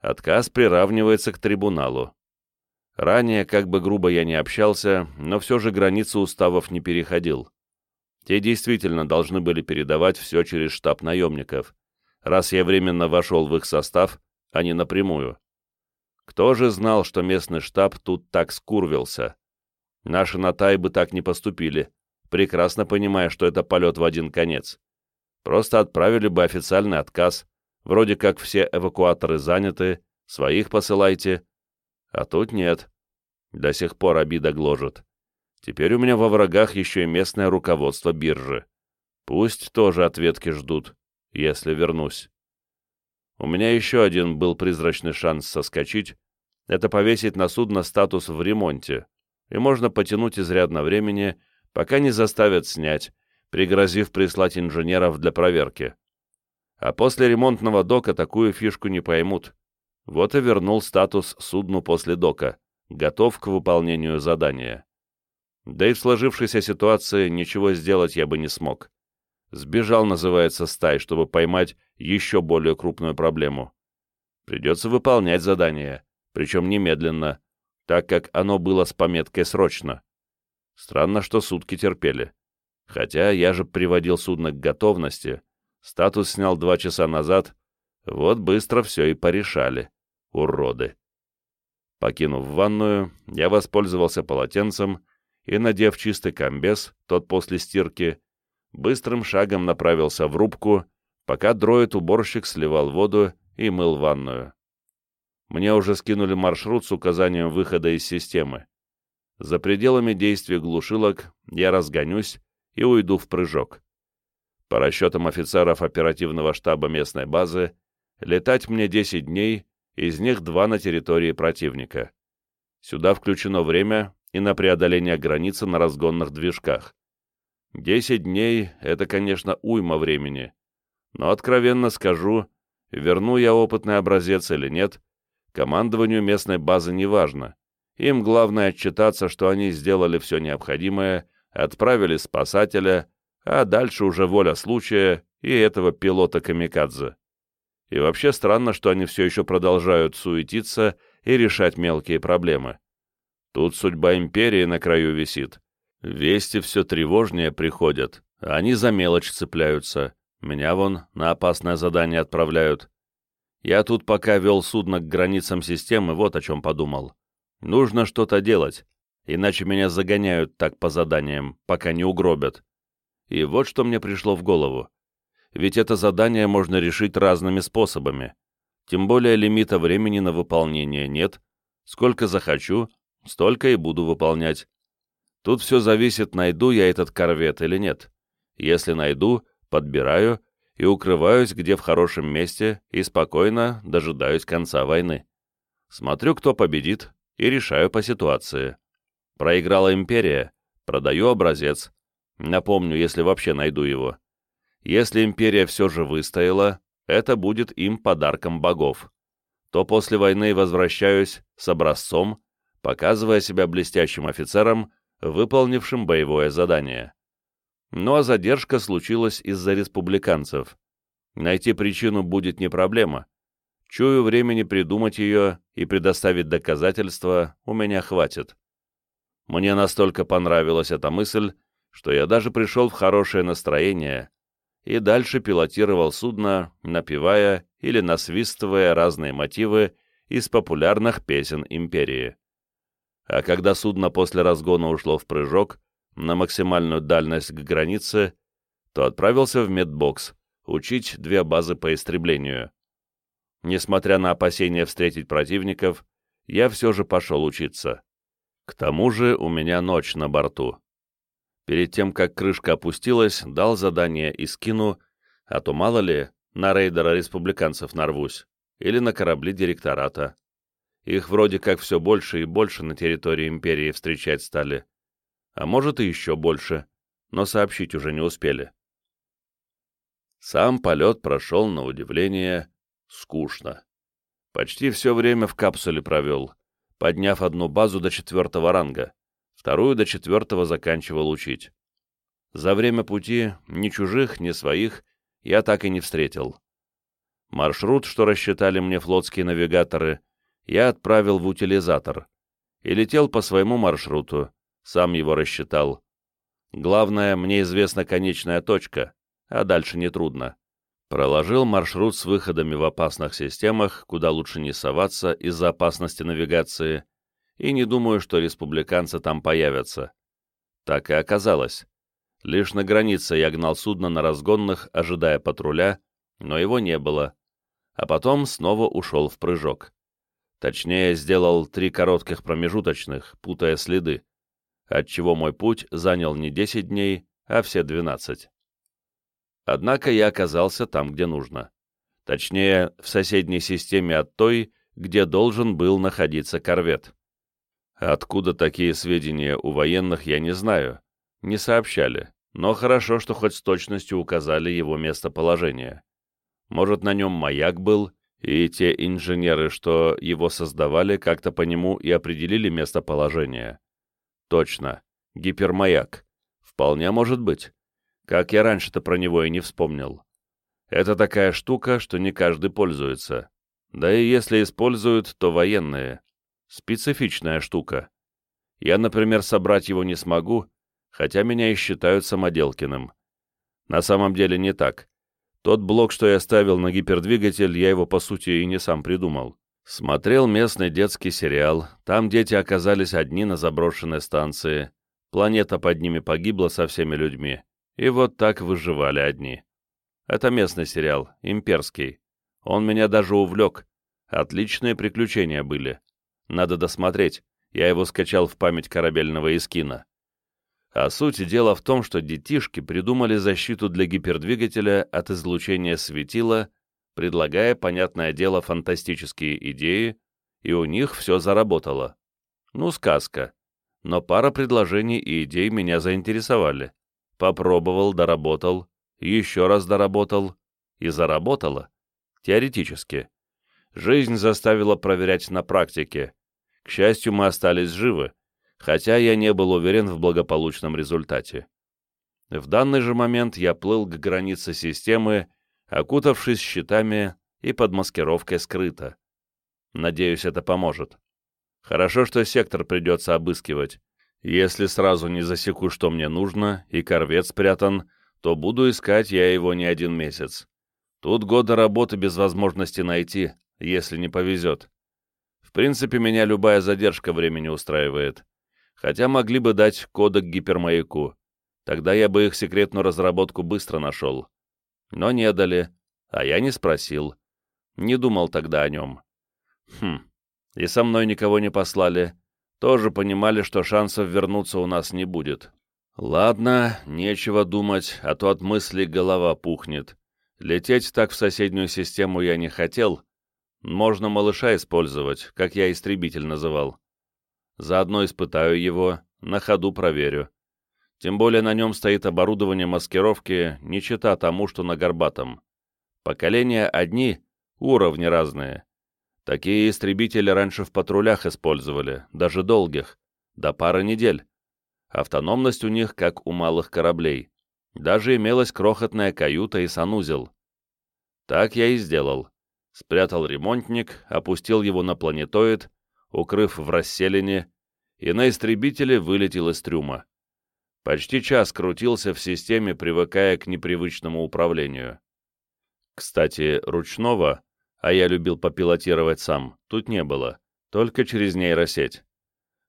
Отказ приравнивается к трибуналу. Ранее, как бы грубо я не общался, но все же границы уставов не переходил. Те действительно должны были передавать все через штаб наемников, раз я временно вошел в их состав, а не напрямую. Кто же знал, что местный штаб тут так скурвился? Наши Натай бы так не поступили, прекрасно понимая, что это полет в один конец. Просто отправили бы официальный отказ, вроде как все эвакуаторы заняты, своих посылайте. А тут нет. До сих пор обида гложет. Теперь у меня во врагах еще и местное руководство биржи. Пусть тоже ответки ждут, если вернусь. У меня еще один был призрачный шанс соскочить. Это повесить на судно статус в ремонте. И можно потянуть изрядно времени, пока не заставят снять, пригрозив прислать инженеров для проверки. А после ремонтного дока такую фишку не поймут. Вот и вернул статус судну после дока, готов к выполнению задания. Да и в сложившейся ситуации ничего сделать я бы не смог. Сбежал, называется, стай, чтобы поймать еще более крупную проблему. Придется выполнять задание, причем немедленно, так как оно было с пометкой «срочно». Странно, что сутки терпели. Хотя я же приводил судно к готовности, статус снял два часа назад, вот быстро все и порешали. Уроды. Покинув ванную, я воспользовался полотенцем и, надев чистый комбез, тот после стирки, быстрым шагом направился в рубку, пока дроид-уборщик сливал воду и мыл ванную. Мне уже скинули маршрут с указанием выхода из системы. За пределами действия глушилок я разгонюсь и уйду в прыжок. По расчетам офицеров оперативного штаба местной базы, летать мне 10 дней, из них два на территории противника. Сюда включено время, и на преодоление границы на разгонных движках. Десять дней — это, конечно, уйма времени. Но, откровенно скажу, верну я опытный образец или нет, командованию местной базы не важно. Им главное отчитаться, что они сделали все необходимое, отправили спасателя, а дальше уже воля случая и этого пилота-камикадзе. И вообще странно, что они все еще продолжают суетиться и решать мелкие проблемы. Тут судьба империи на краю висит. Вести все тревожнее приходят, а они за мелочь цепляются. Меня вон на опасное задание отправляют. Я тут пока вел судно к границам системы, вот о чем подумал. Нужно что-то делать, иначе меня загоняют так по заданиям, пока не угробят. И вот что мне пришло в голову. Ведь это задание можно решить разными способами. Тем более лимита времени на выполнение нет. Сколько захочу, столько и буду выполнять. Тут все зависит, найду я этот корвет или нет. Если найду, подбираю и укрываюсь где в хорошем месте и спокойно дожидаюсь конца войны. Смотрю, кто победит, и решаю по ситуации. Проиграла империя, продаю образец. Напомню, если вообще найду его. Если империя все же выстояла, это будет им подарком богов. То после войны возвращаюсь с образцом, показывая себя блестящим офицером, выполнившим боевое задание. Ну а задержка случилась из-за республиканцев. Найти причину будет не проблема. Чую, времени придумать ее и предоставить доказательства у меня хватит. Мне настолько понравилась эта мысль, что я даже пришел в хорошее настроение и дальше пилотировал судно, напевая или насвистывая разные мотивы из популярных песен империи. А когда судно после разгона ушло в прыжок на максимальную дальность к границе, то отправился в медбокс учить две базы по истреблению. Несмотря на опасения встретить противников, я все же пошел учиться. К тому же у меня ночь на борту. Перед тем, как крышка опустилась, дал задание и скину, а то мало ли, на рейдера республиканцев нарвусь, или на корабли директората. Их вроде как все больше и больше на территории империи встречать стали. А может и еще больше, но сообщить уже не успели. Сам полет прошел, на удивление, скучно. Почти все время в капсуле провел, подняв одну базу до четвертого ранга вторую до четвертого заканчивал учить. За время пути ни чужих, ни своих я так и не встретил. Маршрут, что рассчитали мне флотские навигаторы, я отправил в утилизатор и летел по своему маршруту, сам его рассчитал. Главное, мне известна конечная точка, а дальше нетрудно. Проложил маршрут с выходами в опасных системах, куда лучше не соваться из-за опасности навигации, и не думаю, что республиканцы там появятся. Так и оказалось. Лишь на границе я гнал судно на разгонных, ожидая патруля, но его не было. А потом снова ушел в прыжок. Точнее, сделал три коротких промежуточных, путая следы, отчего мой путь занял не 10 дней, а все 12. Однако я оказался там, где нужно. Точнее, в соседней системе от той, где должен был находиться корвет. Откуда такие сведения у военных, я не знаю. Не сообщали, но хорошо, что хоть с точностью указали его местоположение. Может, на нем маяк был, и те инженеры, что его создавали, как-то по нему и определили местоположение. Точно, гипермаяк. Вполне может быть. Как я раньше-то про него и не вспомнил. Это такая штука, что не каждый пользуется. Да и если используют, то военные. Специфичная штука. Я, например, собрать его не смогу, хотя меня и считают самоделкиным. На самом деле не так. Тот блок, что я ставил на гипердвигатель, я его, по сути, и не сам придумал. Смотрел местный детский сериал, там дети оказались одни на заброшенной станции, планета под ними погибла со всеми людьми, и вот так выживали одни. Это местный сериал, имперский. Он меня даже увлек. Отличные приключения были. Надо досмотреть, я его скачал в память корабельного эскина. А суть дела в том, что детишки придумали защиту для гипердвигателя от излучения светила, предлагая, понятное дело, фантастические идеи, и у них все заработало. Ну, сказка. Но пара предложений и идей меня заинтересовали. Попробовал, доработал, еще раз доработал, и заработало. Теоретически. Жизнь заставила проверять на практике. К счастью, мы остались живы, хотя я не был уверен в благополучном результате. В данный же момент я плыл к границе системы, окутавшись щитами и под маскировкой скрыто. Надеюсь, это поможет. Хорошо, что сектор придется обыскивать. Если сразу не засеку, что мне нужно, и корвет спрятан, то буду искать я его не один месяц. Тут года работы без возможности найти, если не повезет. В принципе, меня любая задержка времени устраивает. Хотя могли бы дать коды к гипермаяку. Тогда я бы их секретную разработку быстро нашел. Но не дали, а я не спросил. Не думал тогда о нем. Хм, и со мной никого не послали. Тоже понимали, что шансов вернуться у нас не будет. Ладно, нечего думать, а то от мыслей голова пухнет. Лететь так в соседнюю систему я не хотел. Можно малыша использовать, как я истребитель называл. Заодно испытаю его, на ходу проверю. Тем более на нем стоит оборудование маскировки, не чита тому, что на Горбатом. Поколения одни, уровни разные. Такие истребители раньше в патрулях использовали, даже долгих, до пары недель. Автономность у них, как у малых кораблей. Даже имелась крохотная каюта и санузел. Так я и сделал. Спрятал ремонтник, опустил его на планетоид, укрыв в расселине, и на истребителе вылетел из трюма. Почти час крутился в системе, привыкая к непривычному управлению. Кстати, ручного, а я любил попилотировать сам, тут не было, только через нейросеть.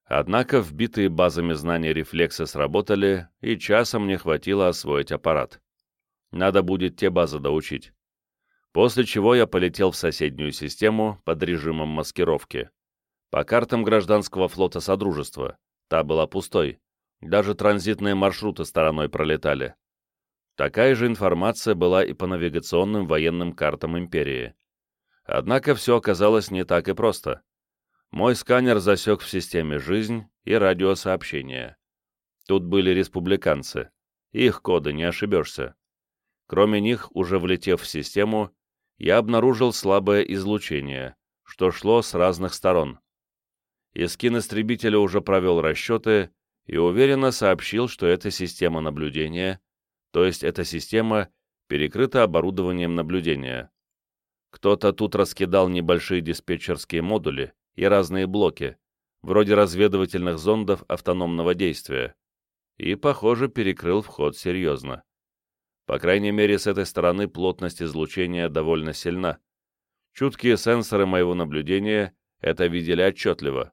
Однако вбитые базами знаний рефлексы сработали, и часа мне хватило освоить аппарат. Надо будет те базы доучить. После чего я полетел в соседнюю систему под режимом маскировки. По картам гражданского флота Содружества. Та была пустой. Даже транзитные маршруты стороной пролетали. Такая же информация была и по навигационным военным картам Империи. Однако все оказалось не так и просто. Мой сканер засек в системе жизнь и радиосообщения. Тут были республиканцы. Их коды, не ошибешься. Кроме них, уже влетев в систему, я обнаружил слабое излучение, что шло с разных сторон. Искин истребителя уже провел расчеты и уверенно сообщил, что эта система наблюдения, то есть эта система перекрыта оборудованием наблюдения. Кто-то тут раскидал небольшие диспетчерские модули и разные блоки, вроде разведывательных зондов автономного действия, и, похоже, перекрыл вход серьезно. По крайней мере, с этой стороны плотность излучения довольно сильна. Чуткие сенсоры моего наблюдения это видели отчетливо.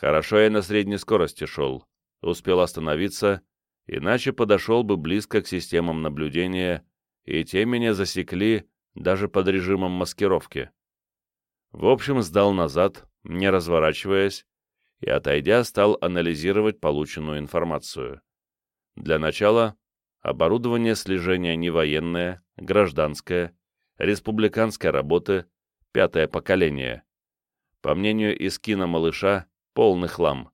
Хорошо я на средней скорости шел, успел остановиться, иначе подошел бы близко к системам наблюдения, и те меня засекли даже под режимом маскировки. В общем, сдал назад, не разворачиваясь, и, отойдя, стал анализировать полученную информацию. Для начала оборудование слежения не военное, гражданское, республиканской работы, пятое поколение. По мнению Искина малыша, полный хлам.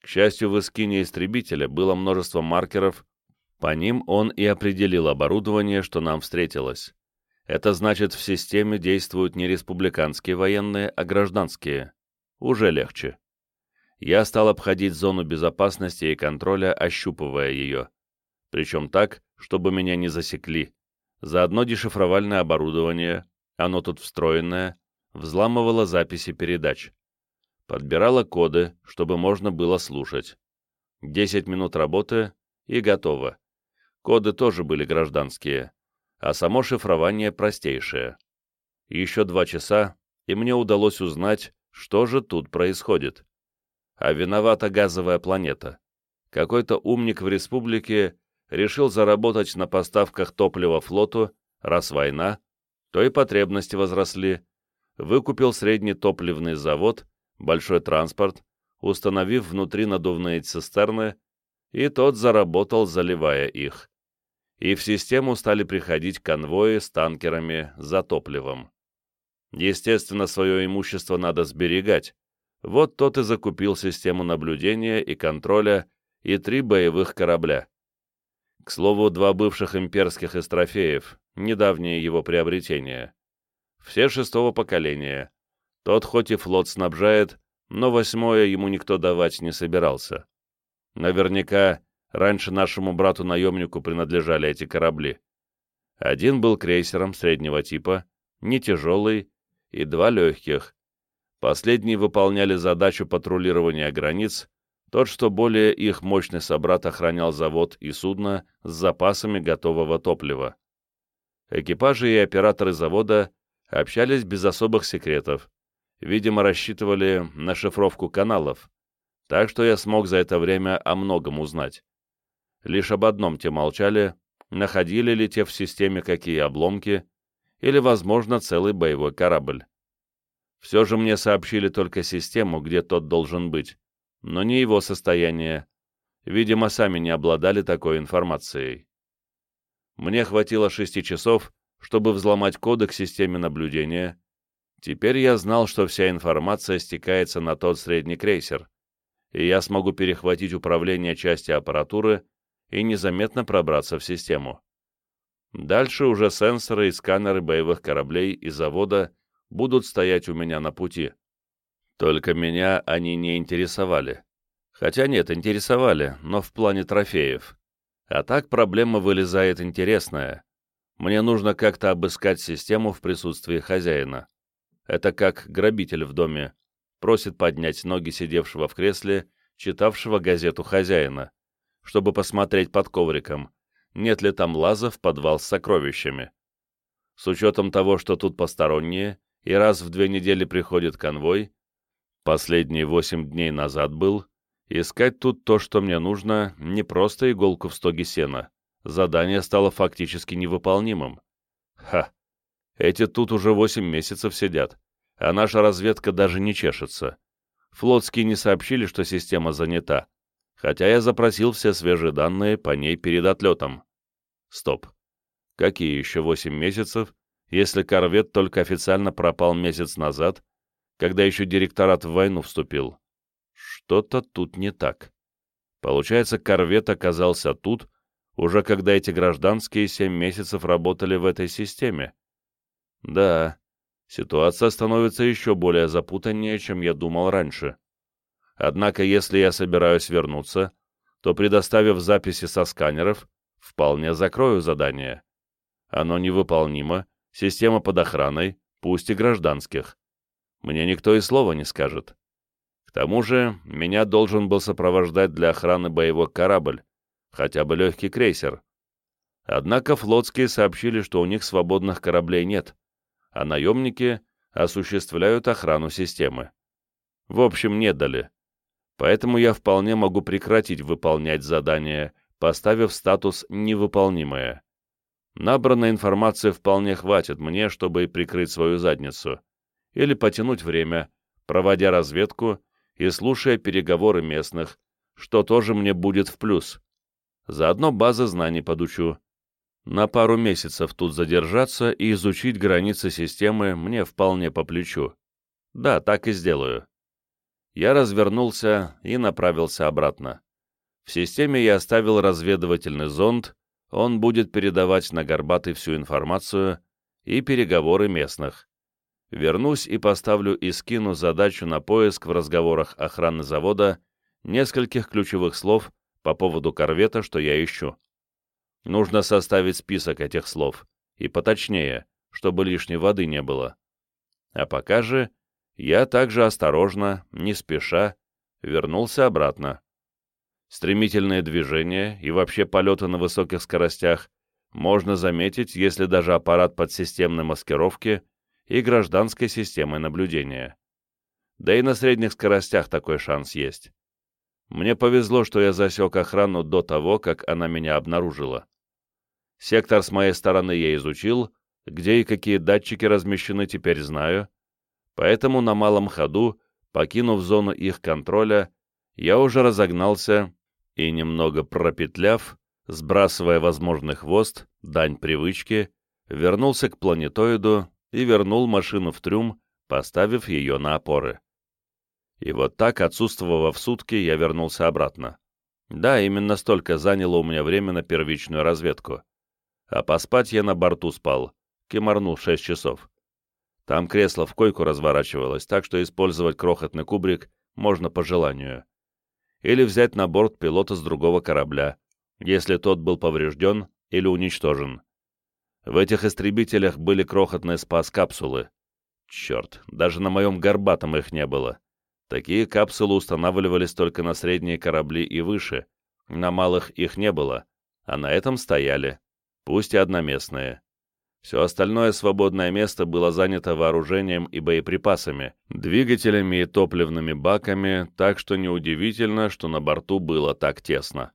К счастью, в эскине истребителя было множество маркеров, по ним он и определил оборудование, что нам встретилось. Это значит, в системе действуют не республиканские военные, а гражданские. Уже легче. Я стал обходить зону безопасности и контроля, ощупывая ее. Причем так, чтобы меня не засекли. Заодно дешифровальное оборудование, оно тут встроенное, взламывало записи передач подбирала коды, чтобы можно было слушать. Десять минут работы и готово. Коды тоже были гражданские, а само шифрование простейшее. Еще два часа, и мне удалось узнать, что же тут происходит. А виновата газовая планета. Какой-то умник в республике решил заработать на поставках топлива флоту, раз война, то и потребности возросли, выкупил средний топливный завод большой транспорт, установив внутри надувные цистерны, и тот заработал, заливая их. И в систему стали приходить конвои с танкерами за топливом. Естественно, свое имущество надо сберегать. Вот тот и закупил систему наблюдения и контроля и три боевых корабля. К слову, два бывших имперских из трофеев, недавнее его приобретение. Все шестого поколения, тот хоть и флот снабжает, но восьмое ему никто давать не собирался. Наверняка раньше нашему брату-наемнику принадлежали эти корабли. Один был крейсером среднего типа, не тяжелый, и два легких. Последние выполняли задачу патрулирования границ, тот, что более их мощный собрат охранял завод и судно с запасами готового топлива. Экипажи и операторы завода общались без особых секретов, видимо, рассчитывали на шифровку каналов, так что я смог за это время о многом узнать. Лишь об одном те молчали, находили ли те в системе какие обломки, или, возможно, целый боевой корабль. Все же мне сообщили только систему, где тот должен быть, но не его состояние. Видимо, сами не обладали такой информацией. Мне хватило шести часов, чтобы взломать коды к системе наблюдения. Теперь я знал, что вся информация стекается на тот средний крейсер, и я смогу перехватить управление части аппаратуры и незаметно пробраться в систему. Дальше уже сенсоры и сканеры боевых кораблей и завода будут стоять у меня на пути. Только меня они не интересовали. Хотя нет, интересовали, но в плане трофеев. А так проблема вылезает интересная. Мне нужно как-то обыскать систему в присутствии хозяина. Это как грабитель в доме. Просит поднять ноги сидевшего в кресле, читавшего газету хозяина, чтобы посмотреть под ковриком, нет ли там лаза в подвал с сокровищами. С учетом того, что тут посторонние, и раз в две недели приходит конвой, последние восемь дней назад был, Искать тут то, что мне нужно, не просто иголку в стоге сена. Задание стало фактически невыполнимым. Ха! Эти тут уже восемь месяцев сидят, а наша разведка даже не чешется. Флотские не сообщили, что система занята, хотя я запросил все свежие данные по ней перед отлетом. Стоп. Какие еще восемь месяцев, если корвет только официально пропал месяц назад, когда еще директорат в войну вступил? Что-то тут не так. Получается, корвет оказался тут, уже когда эти гражданские семь месяцев работали в этой системе. Да, ситуация становится еще более запутаннее, чем я думал раньше. Однако, если я собираюсь вернуться, то, предоставив записи со сканеров, вполне закрою задание. Оно невыполнимо, система под охраной, пусть и гражданских. Мне никто и слова не скажет тому же, меня должен был сопровождать для охраны боевой корабль, хотя бы легкий крейсер. Однако флотские сообщили, что у них свободных кораблей нет, а наемники осуществляют охрану системы. В общем, не дали. Поэтому я вполне могу прекратить выполнять задание, поставив статус «невыполнимое». Набранной информации вполне хватит мне, чтобы прикрыть свою задницу. Или потянуть время, проводя разведку и слушая переговоры местных, что тоже мне будет в плюс. Заодно базы знаний подучу. На пару месяцев тут задержаться и изучить границы системы мне вполне по плечу. Да, так и сделаю. Я развернулся и направился обратно. В системе я оставил разведывательный зонд, он будет передавать на Горбатый всю информацию и переговоры местных. Вернусь и поставлю и скину задачу на поиск в разговорах охраны завода нескольких ключевых слов по поводу корвета, что я ищу. Нужно составить список этих слов, и поточнее, чтобы лишней воды не было. А пока же я также осторожно, не спеша, вернулся обратно. Стремительные движения и вообще полеты на высоких скоростях можно заметить, если даже аппарат подсистемной маскировки — и гражданской системой наблюдения. Да и на средних скоростях такой шанс есть. Мне повезло, что я засек охрану до того, как она меня обнаружила. Сектор с моей стороны я изучил, где и какие датчики размещены теперь знаю, поэтому на малом ходу, покинув зону их контроля, я уже разогнался и, немного пропетляв, сбрасывая возможный хвост, дань привычки, вернулся к планетоиду и вернул машину в трюм, поставив ее на опоры. И вот так, отсутствовав сутки, я вернулся обратно. Да, именно столько заняло у меня время на первичную разведку. А поспать я на борту спал, кемарнул 6 часов. Там кресло в койку разворачивалось, так что использовать крохотный кубрик можно по желанию. Или взять на борт пилота с другого корабля, если тот был поврежден или уничтожен. В этих истребителях были крохотные спас-капсулы. Черт, даже на моем горбатом их не было. Такие капсулы устанавливались только на средние корабли и выше. На малых их не было, а на этом стояли, пусть и одноместные. Все остальное свободное место было занято вооружением и боеприпасами, двигателями и топливными баками, так что неудивительно, что на борту было так тесно.